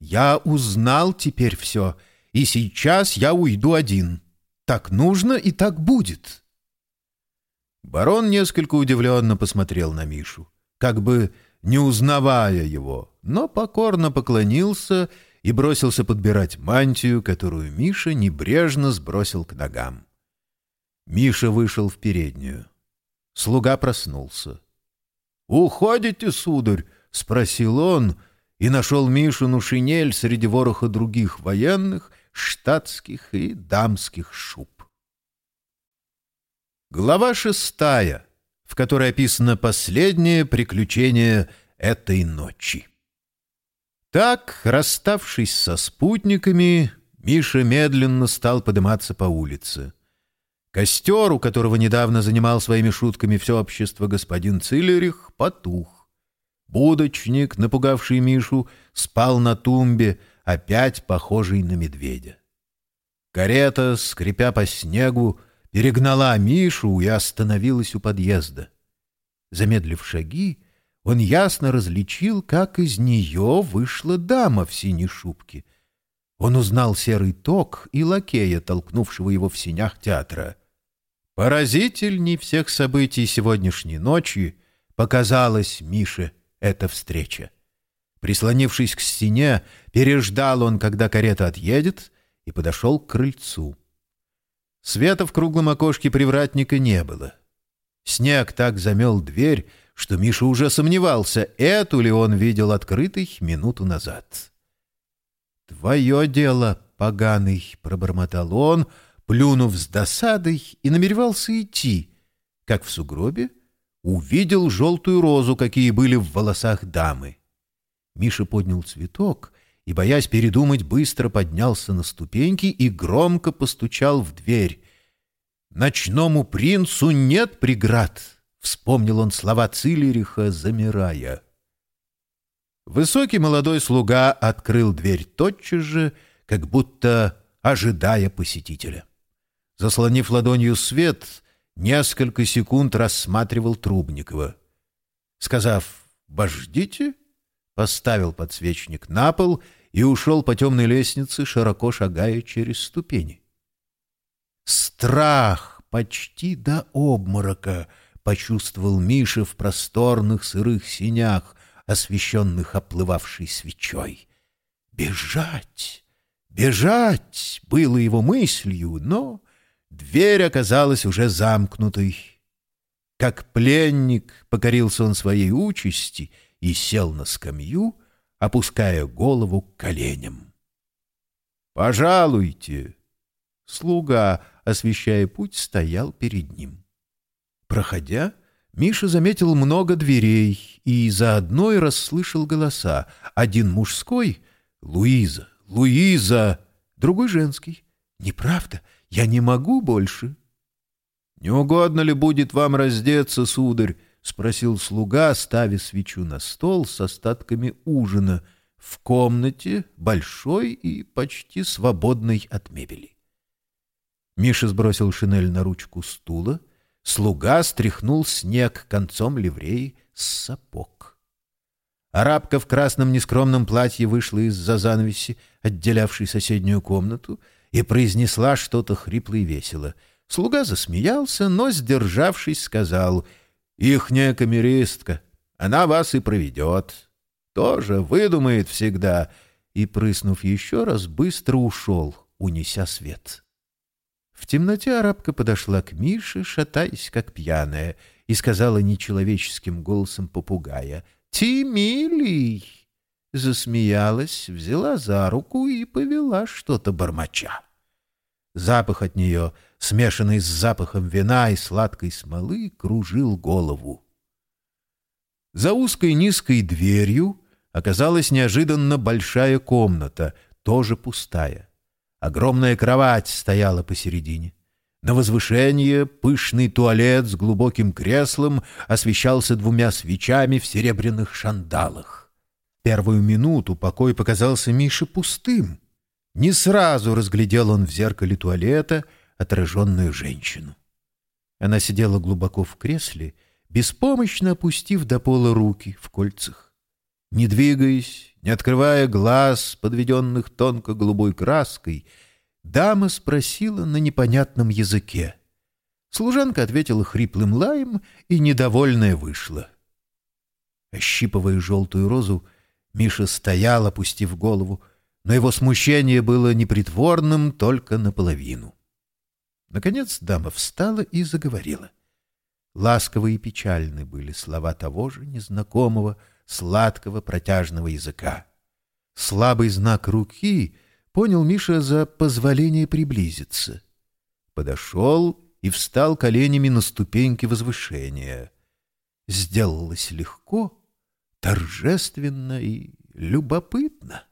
«Я узнал теперь все, и сейчас я уйду один. Так нужно и так будет». Барон несколько удивленно посмотрел на Мишу, как бы не узнавая его, но покорно поклонился и, и бросился подбирать мантию, которую Миша небрежно сбросил к ногам. Миша вышел в переднюю. Слуга проснулся. «Уходите, сударь?» — спросил он, и нашел Мишину шинель среди вороха других военных, штатских и дамских шуб. Глава шестая, в которой описано последнее приключение этой ночи. Так, расставшись со спутниками, Миша медленно стал подниматься по улице. Костер, у которого недавно занимал своими шутками все общество господин Циллерих, потух. Будочник, напугавший Мишу, спал на тумбе, опять похожий на медведя. Карета, скрипя по снегу, перегнала Мишу и остановилась у подъезда. Замедлив шаги, он ясно различил, как из нее вышла дама в синей шубке. Он узнал серый ток и лакея, толкнувшего его в синях театра. Поразительней всех событий сегодняшней ночи показалась Мише эта встреча. Прислонившись к стене, переждал он, когда карета отъедет, и подошел к крыльцу. Света в круглом окошке привратника не было. Снег так замел дверь, что Миша уже сомневался, эту ли он видел открытой минуту назад. «Твое дело, поганый!» — пробормотал он, плюнув с досадой, и намеревался идти, как в сугробе увидел желтую розу, какие были в волосах дамы. Миша поднял цветок и, боясь передумать, быстро поднялся на ступеньки и громко постучал в дверь. «Ночному принцу нет преград!» — вспомнил он слова Циллериха, замирая. Высокий молодой слуга открыл дверь тотчас же, как будто ожидая посетителя. Заслонив ладонью свет, несколько секунд рассматривал Трубникова. Сказав «Бождите», поставил подсвечник на пол и ушел по темной лестнице, широко шагая через ступени. Страх почти до обморока почувствовал Миша в просторных сырых синях, освещенных оплывавшей свечой. Бежать, бежать было его мыслью, но дверь оказалась уже замкнутой. Как пленник покорился он своей участи и сел на скамью, опуская голову к коленям. «Пожалуйте!» Слуга, освещая путь, стоял перед ним. Проходя, Миша заметил много дверей и за одной расслышал голоса. Один мужской — «Луиза! Луиза!» Другой женский — «Неправда, я не могу больше!» «Не угодно ли будет вам раздеться, сударь?» — спросил слуга, ставя свечу на стол с остатками ужина в комнате, большой и почти свободной от мебели. Миша сбросил шинель на ручку стула, слуга стряхнул снег концом ливреи с сапог. Арабка в красном нескромном платье вышла из-за занавеси, отделявшей соседнюю комнату, и произнесла что-то хрипло и весело. Слуга засмеялся, но, сдержавшись, сказал — Ихняя камеристка, она вас и проведет. Тоже выдумает всегда. И, прыснув еще раз, быстро ушел, унеся свет. В темноте арабка подошла к Мише, шатаясь, как пьяная, и сказала нечеловеческим голосом попугая «Ти, милый!» Засмеялась, взяла за руку и повела что-то бормоча. Запах от нее, смешанный с запахом вина и сладкой смолы, кружил голову. За узкой низкой дверью оказалась неожиданно большая комната, тоже пустая. Огромная кровать стояла посередине. На возвышении пышный туалет с глубоким креслом освещался двумя свечами в серебряных шандалах. Первую минуту покой показался Мише пустым — не сразу разглядел он в зеркале туалета отраженную женщину. Она сидела глубоко в кресле, беспомощно опустив до пола руки в кольцах. Не двигаясь, не открывая глаз, подведенных тонко-голубой краской, дама спросила на непонятном языке. Служанка ответила хриплым лаем, и недовольная вышла. Ощипывая желтую розу, Миша стоял, опустив голову, но его смущение было непритворным только наполовину. Наконец дама встала и заговорила. Ласковые и печальны были слова того же незнакомого, сладкого, протяжного языка. Слабый знак руки понял Миша за позволение приблизиться. Подошел и встал коленями на ступеньки возвышения. Сделалось легко, торжественно и любопытно.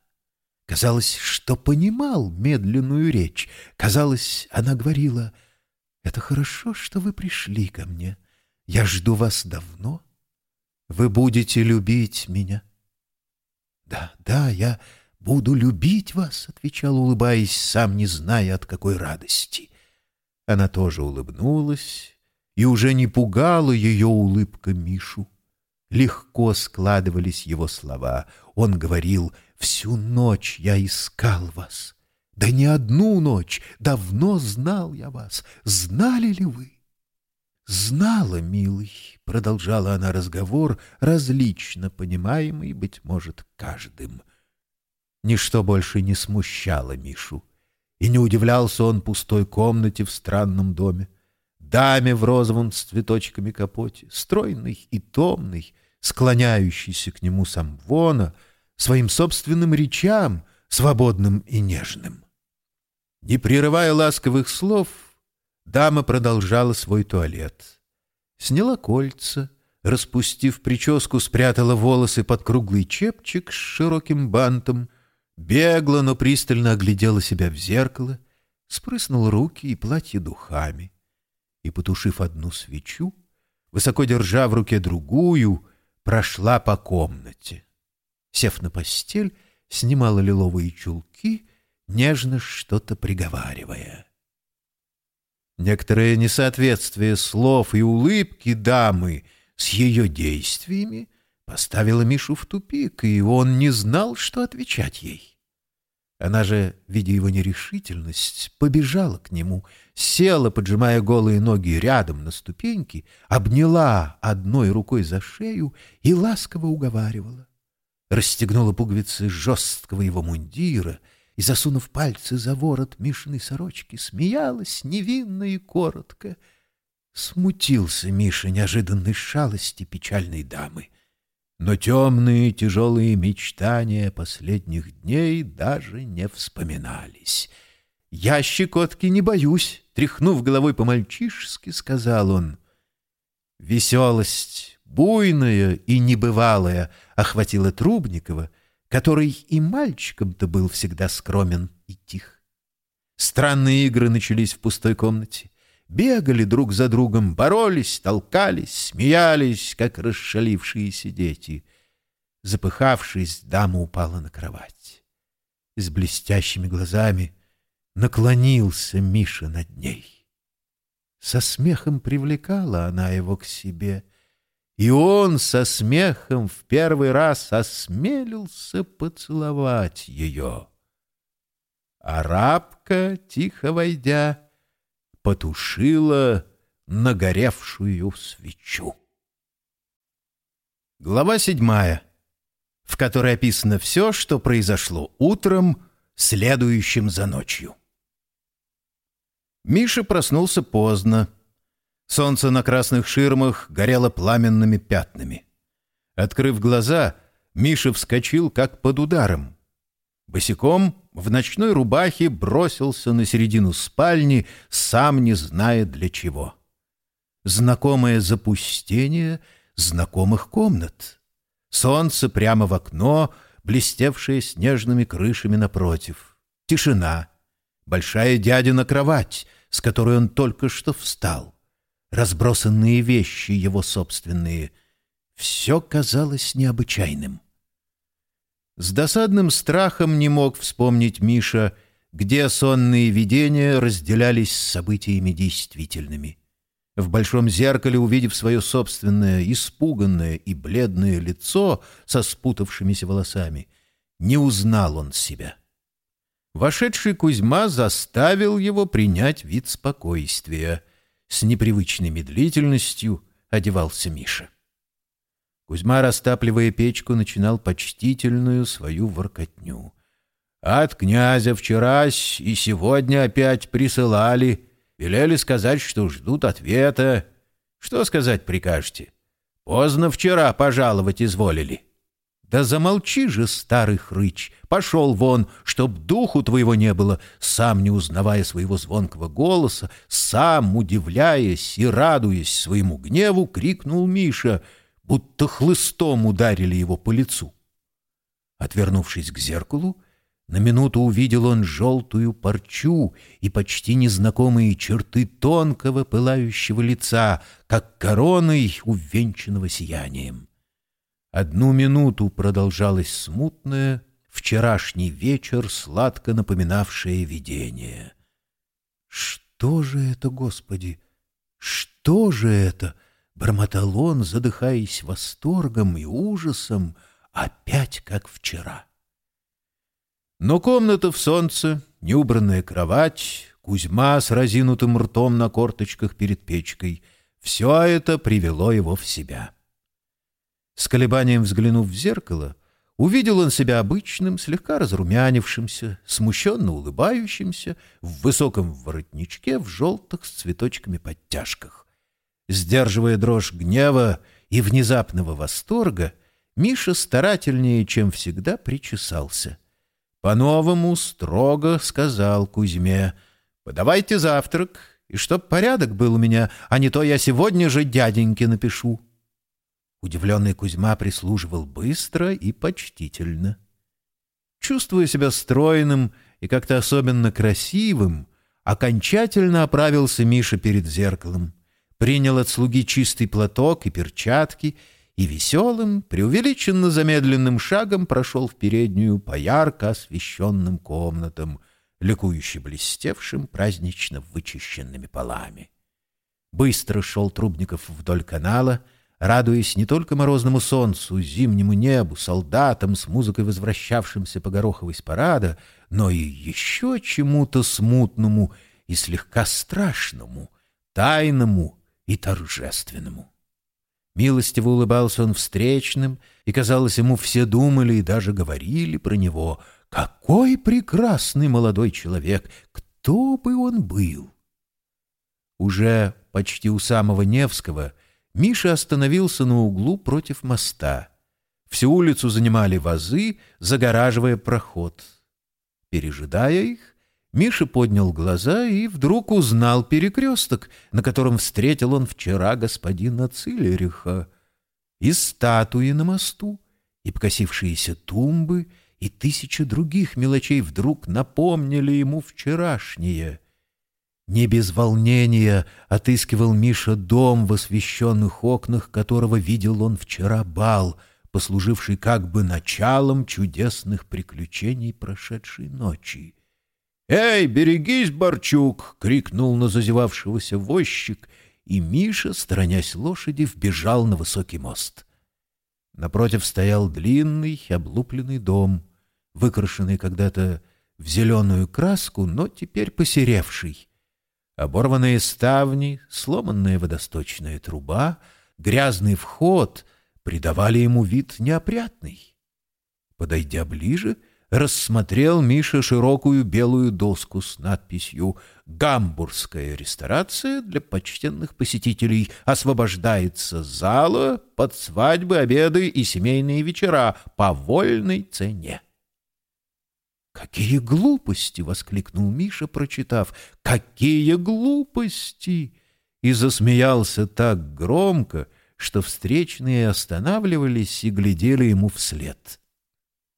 Казалось, что понимал медленную речь. Казалось, она говорила Это хорошо, что вы пришли ко мне. Я жду вас давно. Вы будете любить меня. Да, да, я буду любить вас, отвечал, улыбаясь, сам не зная, от какой радости. Она тоже улыбнулась, и уже не пугала ее улыбка Мишу. Легко складывались его слова. Он говорил, «Всю ночь я искал вас. Да не одну ночь, давно знал я вас. Знали ли вы?» «Знала, милый», — продолжала она разговор, различно понимаемый, быть может, каждым. Ничто больше не смущало Мишу, и не удивлялся он пустой комнате в странном доме даме в розовом с цветочками капоте, стройный и томный, склоняющийся к нему сам Вона, своим собственным речам, свободным и нежным. Не прерывая ласковых слов, дама продолжала свой туалет. Сняла кольца, распустив прическу, спрятала волосы под круглый чепчик с широким бантом, бегла, но пристально оглядела себя в зеркало, спрыснула руки и платье духами и, потушив одну свечу, высоко держа в руке другую, прошла по комнате. Сев на постель, снимала лиловые чулки, нежно что-то приговаривая. Некоторое несоответствие слов и улыбки дамы с ее действиями поставило Мишу в тупик, и он не знал, что отвечать ей. Она же, видя его нерешительность, побежала к нему, села, поджимая голые ноги рядом на ступеньки, обняла одной рукой за шею и ласково уговаривала. Расстегнула пуговицы жесткого его мундира и, засунув пальцы за ворот Мишиной сорочки, смеялась невинно и коротко. Смутился Миша неожиданной шалости печальной дамы. Но темные тяжелые мечтания последних дней даже не вспоминались. «Я щекотки не боюсь», — тряхнув головой по-мальчишески, сказал он. Веселость, буйная и небывалая, охватила Трубникова, который и мальчиком-то был всегда скромен и тих. Странные игры начались в пустой комнате бегали друг за другом, боролись, толкались, смеялись, как расшалившиеся дети. Запыхавшись, дама упала на кровать. С блестящими глазами наклонился Миша над ней. Со смехом привлекала она его к себе, и он со смехом в первый раз осмелился поцеловать ее. Арабка, тихо войдя, потушила нагоревшую свечу. Глава седьмая, в которой описано все, что произошло утром, следующим за ночью. Миша проснулся поздно. Солнце на красных ширмах горело пламенными пятнами. Открыв глаза, Миша вскочил, как под ударом. Босиком в ночной рубахе бросился на середину спальни, сам не зная для чего. Знакомое запустение знакомых комнат. Солнце прямо в окно, блестевшее снежными крышами напротив. Тишина. Большая дядина кровать, с которой он только что встал. Разбросанные вещи его собственные. Все казалось необычайным. С досадным страхом не мог вспомнить Миша, где сонные видения разделялись с событиями действительными. В большом зеркале, увидев свое собственное, испуганное и бледное лицо со спутавшимися волосами, не узнал он себя. Вошедший Кузьма заставил его принять вид спокойствия. С непривычной медлительностью одевался Миша. Кузьма, растапливая печку, начинал почтительную свою воркотню. «От князя вчерась и сегодня опять присылали. Велели сказать, что ждут ответа. Что сказать прикажете? Поздно вчера пожаловать изволили». «Да замолчи же, старый хрыч! Пошел вон, чтоб духу твоего не было!» Сам не узнавая своего звонкого голоса, сам, удивляясь и радуясь своему гневу, крикнул Миша — будто хлыстом ударили его по лицу. Отвернувшись к зеркалу, На минуту увидел он желтую парчу и почти незнакомые черты тонкого пылающего лица, как короной, увенчанного сиянием. Одну минуту продолжалось смутное, вчерашний вечер, сладко напоминавшее видение. «Что же это, Господи? Что же это?» — бормотал он, задыхаясь восторгом и ужасом, опять как вчера. Но комната в солнце, неубранная кровать, Кузьма с разинутым ртом на корточках перед печкой — все это привело его в себя. С колебанием взглянув в зеркало, увидел он себя обычным, слегка разрумянившимся, смущенно улыбающимся, в высоком воротничке, в желтых с цветочками подтяжках. Сдерживая дрожь гнева и внезапного восторга, Миша старательнее, чем всегда, причесался — по-новому строго сказал Кузьме, «Подавайте завтрак, и чтоб порядок был у меня, а не то я сегодня же дяденьке напишу». Удивленный Кузьма прислуживал быстро и почтительно. Чувствуя себя стройным и как-то особенно красивым, окончательно оправился Миша перед зеркалом, принял от слуги чистый платок и перчатки — и веселым, преувеличенно замедленным шагом прошел в переднюю по ярко освещенным комнатам, ликующе блестевшим празднично вычищенными полами. Быстро шел Трубников вдоль канала, радуясь не только морозному солнцу, зимнему небу, солдатам с музыкой возвращавшимся по Гороховой с парада, но и еще чему-то смутному и слегка страшному, тайному и торжественному. Милостиво улыбался он встречным, и, казалось, ему все думали и даже говорили про него. Какой прекрасный молодой человек! Кто бы он был? Уже почти у самого Невского Миша остановился на углу против моста. Всю улицу занимали вазы, загораживая проход. Пережидая их, Миша поднял глаза и вдруг узнал перекресток, на котором встретил он вчера господина Циллериха. И статуи на мосту, и покосившиеся тумбы, и тысячи других мелочей вдруг напомнили ему вчерашнее. Не без волнения отыскивал Миша дом в освещенных окнах, которого видел он вчера бал, послуживший как бы началом чудесных приключений прошедшей ночи. «Эй, берегись, Борчук!» — крикнул на зазевавшегося возчик, и Миша, сторонясь лошади, вбежал на высокий мост. Напротив стоял длинный, облупленный дом, выкрашенный когда-то в зеленую краску, но теперь посеревший. Оборванные ставни, сломанная водосточная труба, грязный вход придавали ему вид неопрятный. Подойдя ближе, — рассмотрел Миша широкую белую доску с надписью «Гамбургская ресторация для почтенных посетителей. Освобождается зала под свадьбы, обеды и семейные вечера по вольной цене». «Какие глупости!» — воскликнул Миша, прочитав. «Какие глупости!» И засмеялся так громко, что встречные останавливались и глядели ему вслед.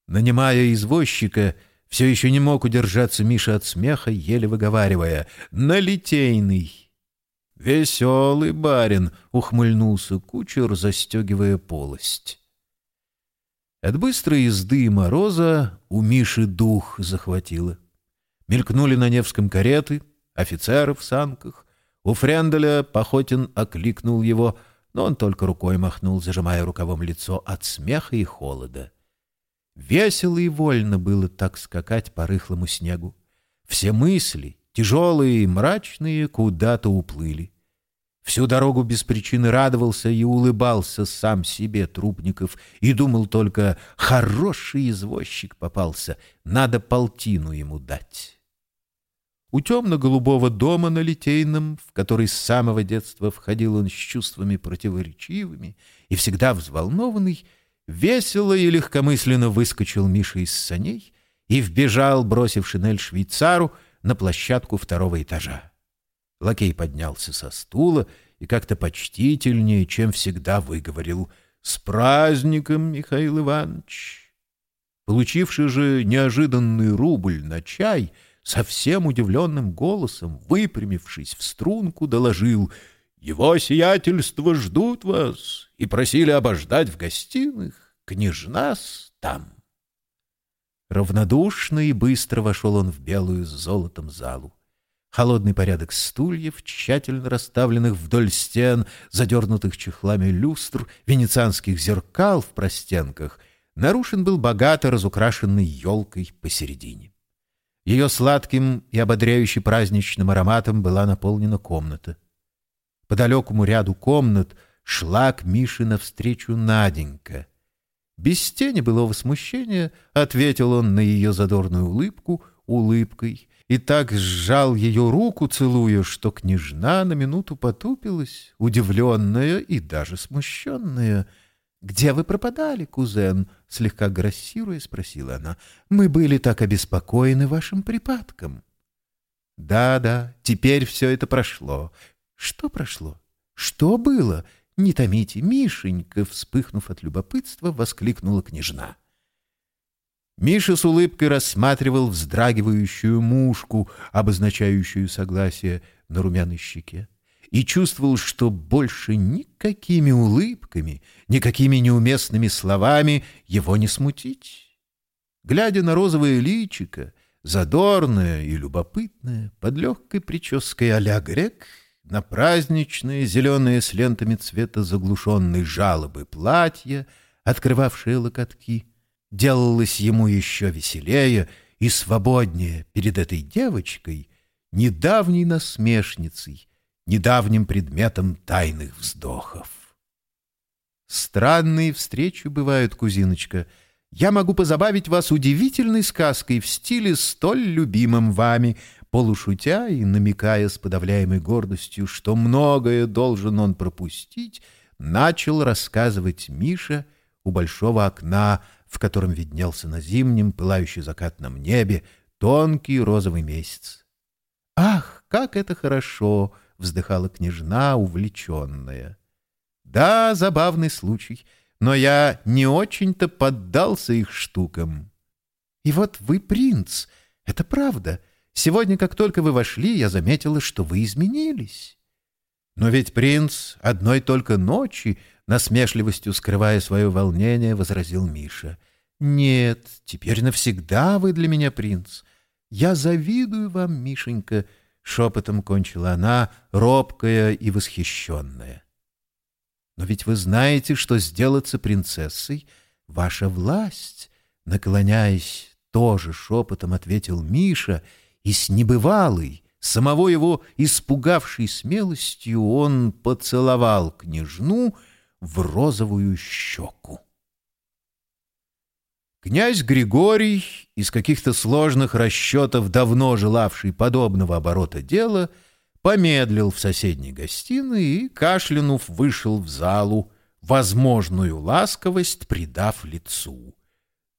Нанимая извозчика, все еще не мог удержаться Миша от смеха, еле выговаривая «На Литейный!» «Веселый барин!» — ухмыльнулся кучер, застегивая полость. От быстрой езды и мороза у Миши дух захватило. Мелькнули на Невском кареты, офицеры в санках. У Френделя Похотин окликнул его, но он только рукой махнул, зажимая рукавом лицо от смеха и холода. Весело и вольно было так скакать по рыхлому снегу. Все мысли, тяжелые и мрачные, куда-то уплыли. Всю дорогу без причины радовался и улыбался сам себе Трубников и думал только «хороший извозчик попался, надо полтину ему дать». У темно-голубого дома на Литейном, в который с самого детства входил он с чувствами противоречивыми и всегда взволнованный, Весело и легкомысленно выскочил Миша из саней и вбежал, бросив шинель швейцару, на площадку второго этажа. Лакей поднялся со стула и как-то почтительнее, чем всегда выговорил «С праздником, Михаил Иванович!» Получивший же неожиданный рубль на чай, совсем удивленным голосом, выпрямившись в струнку, доложил «Его сиятельство ждут вас и просили обождать в гостиных, княжна-с там». Равнодушно и быстро вошел он в белую с золотом залу. Холодный порядок стульев, тщательно расставленных вдоль стен, задернутых чехлами люстр, венецианских зеркал в простенках, нарушен был богато разукрашенной елкой посередине. Ее сладким и ободряюще праздничным ароматом была наполнена комната. По далекому ряду комнат шла к Мише навстречу Наденька. Без тени былого смущения ответил он на ее задорную улыбку улыбкой и так сжал ее руку, целуя, что княжна на минуту потупилась, удивленная и даже смущенная — «Где вы пропадали, кузен?» — слегка грассируя спросила она. «Мы были так обеспокоены вашим припадком». «Да-да, теперь все это прошло». «Что прошло? Что было?» «Не томите, Мишенька!» — вспыхнув от любопытства, воскликнула княжна. Миша с улыбкой рассматривал вздрагивающую мушку, обозначающую согласие на румяной щеке и чувствовал, что больше никакими улыбками, никакими неуместными словами его не смутить. Глядя на розовое личико, задорное и любопытное, под легкой прической а-ля грек, на праздничные зеленые с лентами цвета заглушенной жалобы платья, открывавшие локотки, делалось ему еще веселее и свободнее перед этой девочкой, недавней насмешницей, недавним предметом тайных вздохов. Странные встречи бывают, кузиночка. Я могу позабавить вас удивительной сказкой в стиле столь любимым вами, полушутя и намекая с подавляемой гордостью, что многое должен он пропустить, начал рассказывать Миша у большого окна, в котором виднелся на зимнем, пылающий закатном небе, тонкий розовый месяц. «Ах, как это хорошо!» — вздыхала княжна, увлеченная. «Да, забавный случай, но я не очень-то поддался их штукам». «И вот вы принц, это правда. Сегодня, как только вы вошли, я заметила, что вы изменились». «Но ведь принц одной только ночи, насмешливостью скрывая свое волнение, возразил Миша. «Нет, теперь навсегда вы для меня принц. Я завидую вам, Мишенька, Шепотом кончила она, робкая и восхищенная. «Но ведь вы знаете, что сделаться принцессой — ваша власть!» Наклоняясь, тоже шепотом ответил Миша, и с небывалой, самого его испугавшей смелостью, он поцеловал княжну в розовую щеку. Князь Григорий, из каких-то сложных расчетов, давно желавший подобного оборота дела, помедлил в соседней гостиной и, кашлянув, вышел в залу, возможную ласковость придав лицу.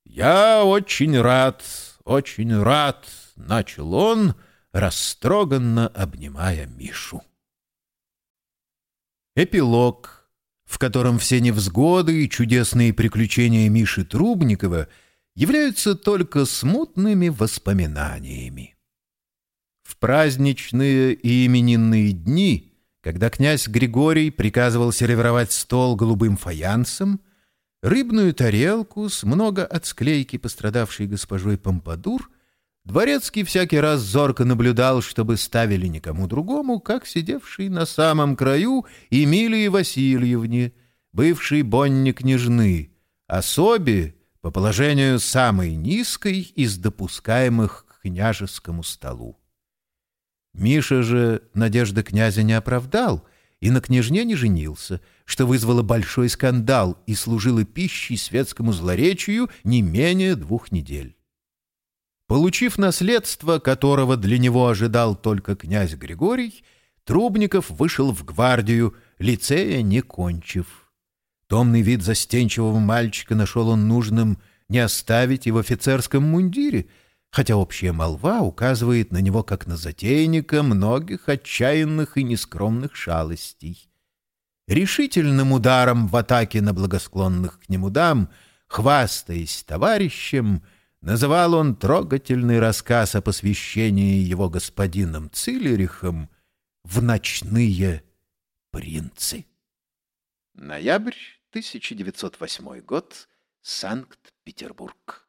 «Я очень рад, очень рад», — начал он, растроганно обнимая Мишу. Эпилог — в котором все невзгоды и чудесные приключения Миши Трубникова являются только смутными воспоминаниями. В праздничные и именинные дни, когда князь Григорий приказывал сервировать стол голубым фаянсом, рыбную тарелку с много от пострадавшей госпожой Помпадур — Дворецкий всякий раз зорко наблюдал, чтобы ставили никому другому, как сидевший на самом краю Эмилии Васильевне, бывшей бонне княжны, особе по положению самой низкой из допускаемых к княжескому столу. Миша же надежды князя не оправдал и на княжне не женился, что вызвало большой скандал и служило пищей светскому злоречию не менее двух недель. Получив наследство, которого для него ожидал только князь Григорий, Трубников вышел в гвардию, лицея не кончив. Томный вид застенчивого мальчика нашел он нужным не оставить и в офицерском мундире, хотя общая молва указывает на него как на затейника многих отчаянных и нескромных шалостей. Решительным ударом в атаке на благосклонных к нему дам хвастаясь товарищем, называл он трогательный рассказ о посвящении его господином Цилерихом в ночные принцы. Ноябрь 1908 год. Санкт-Петербург.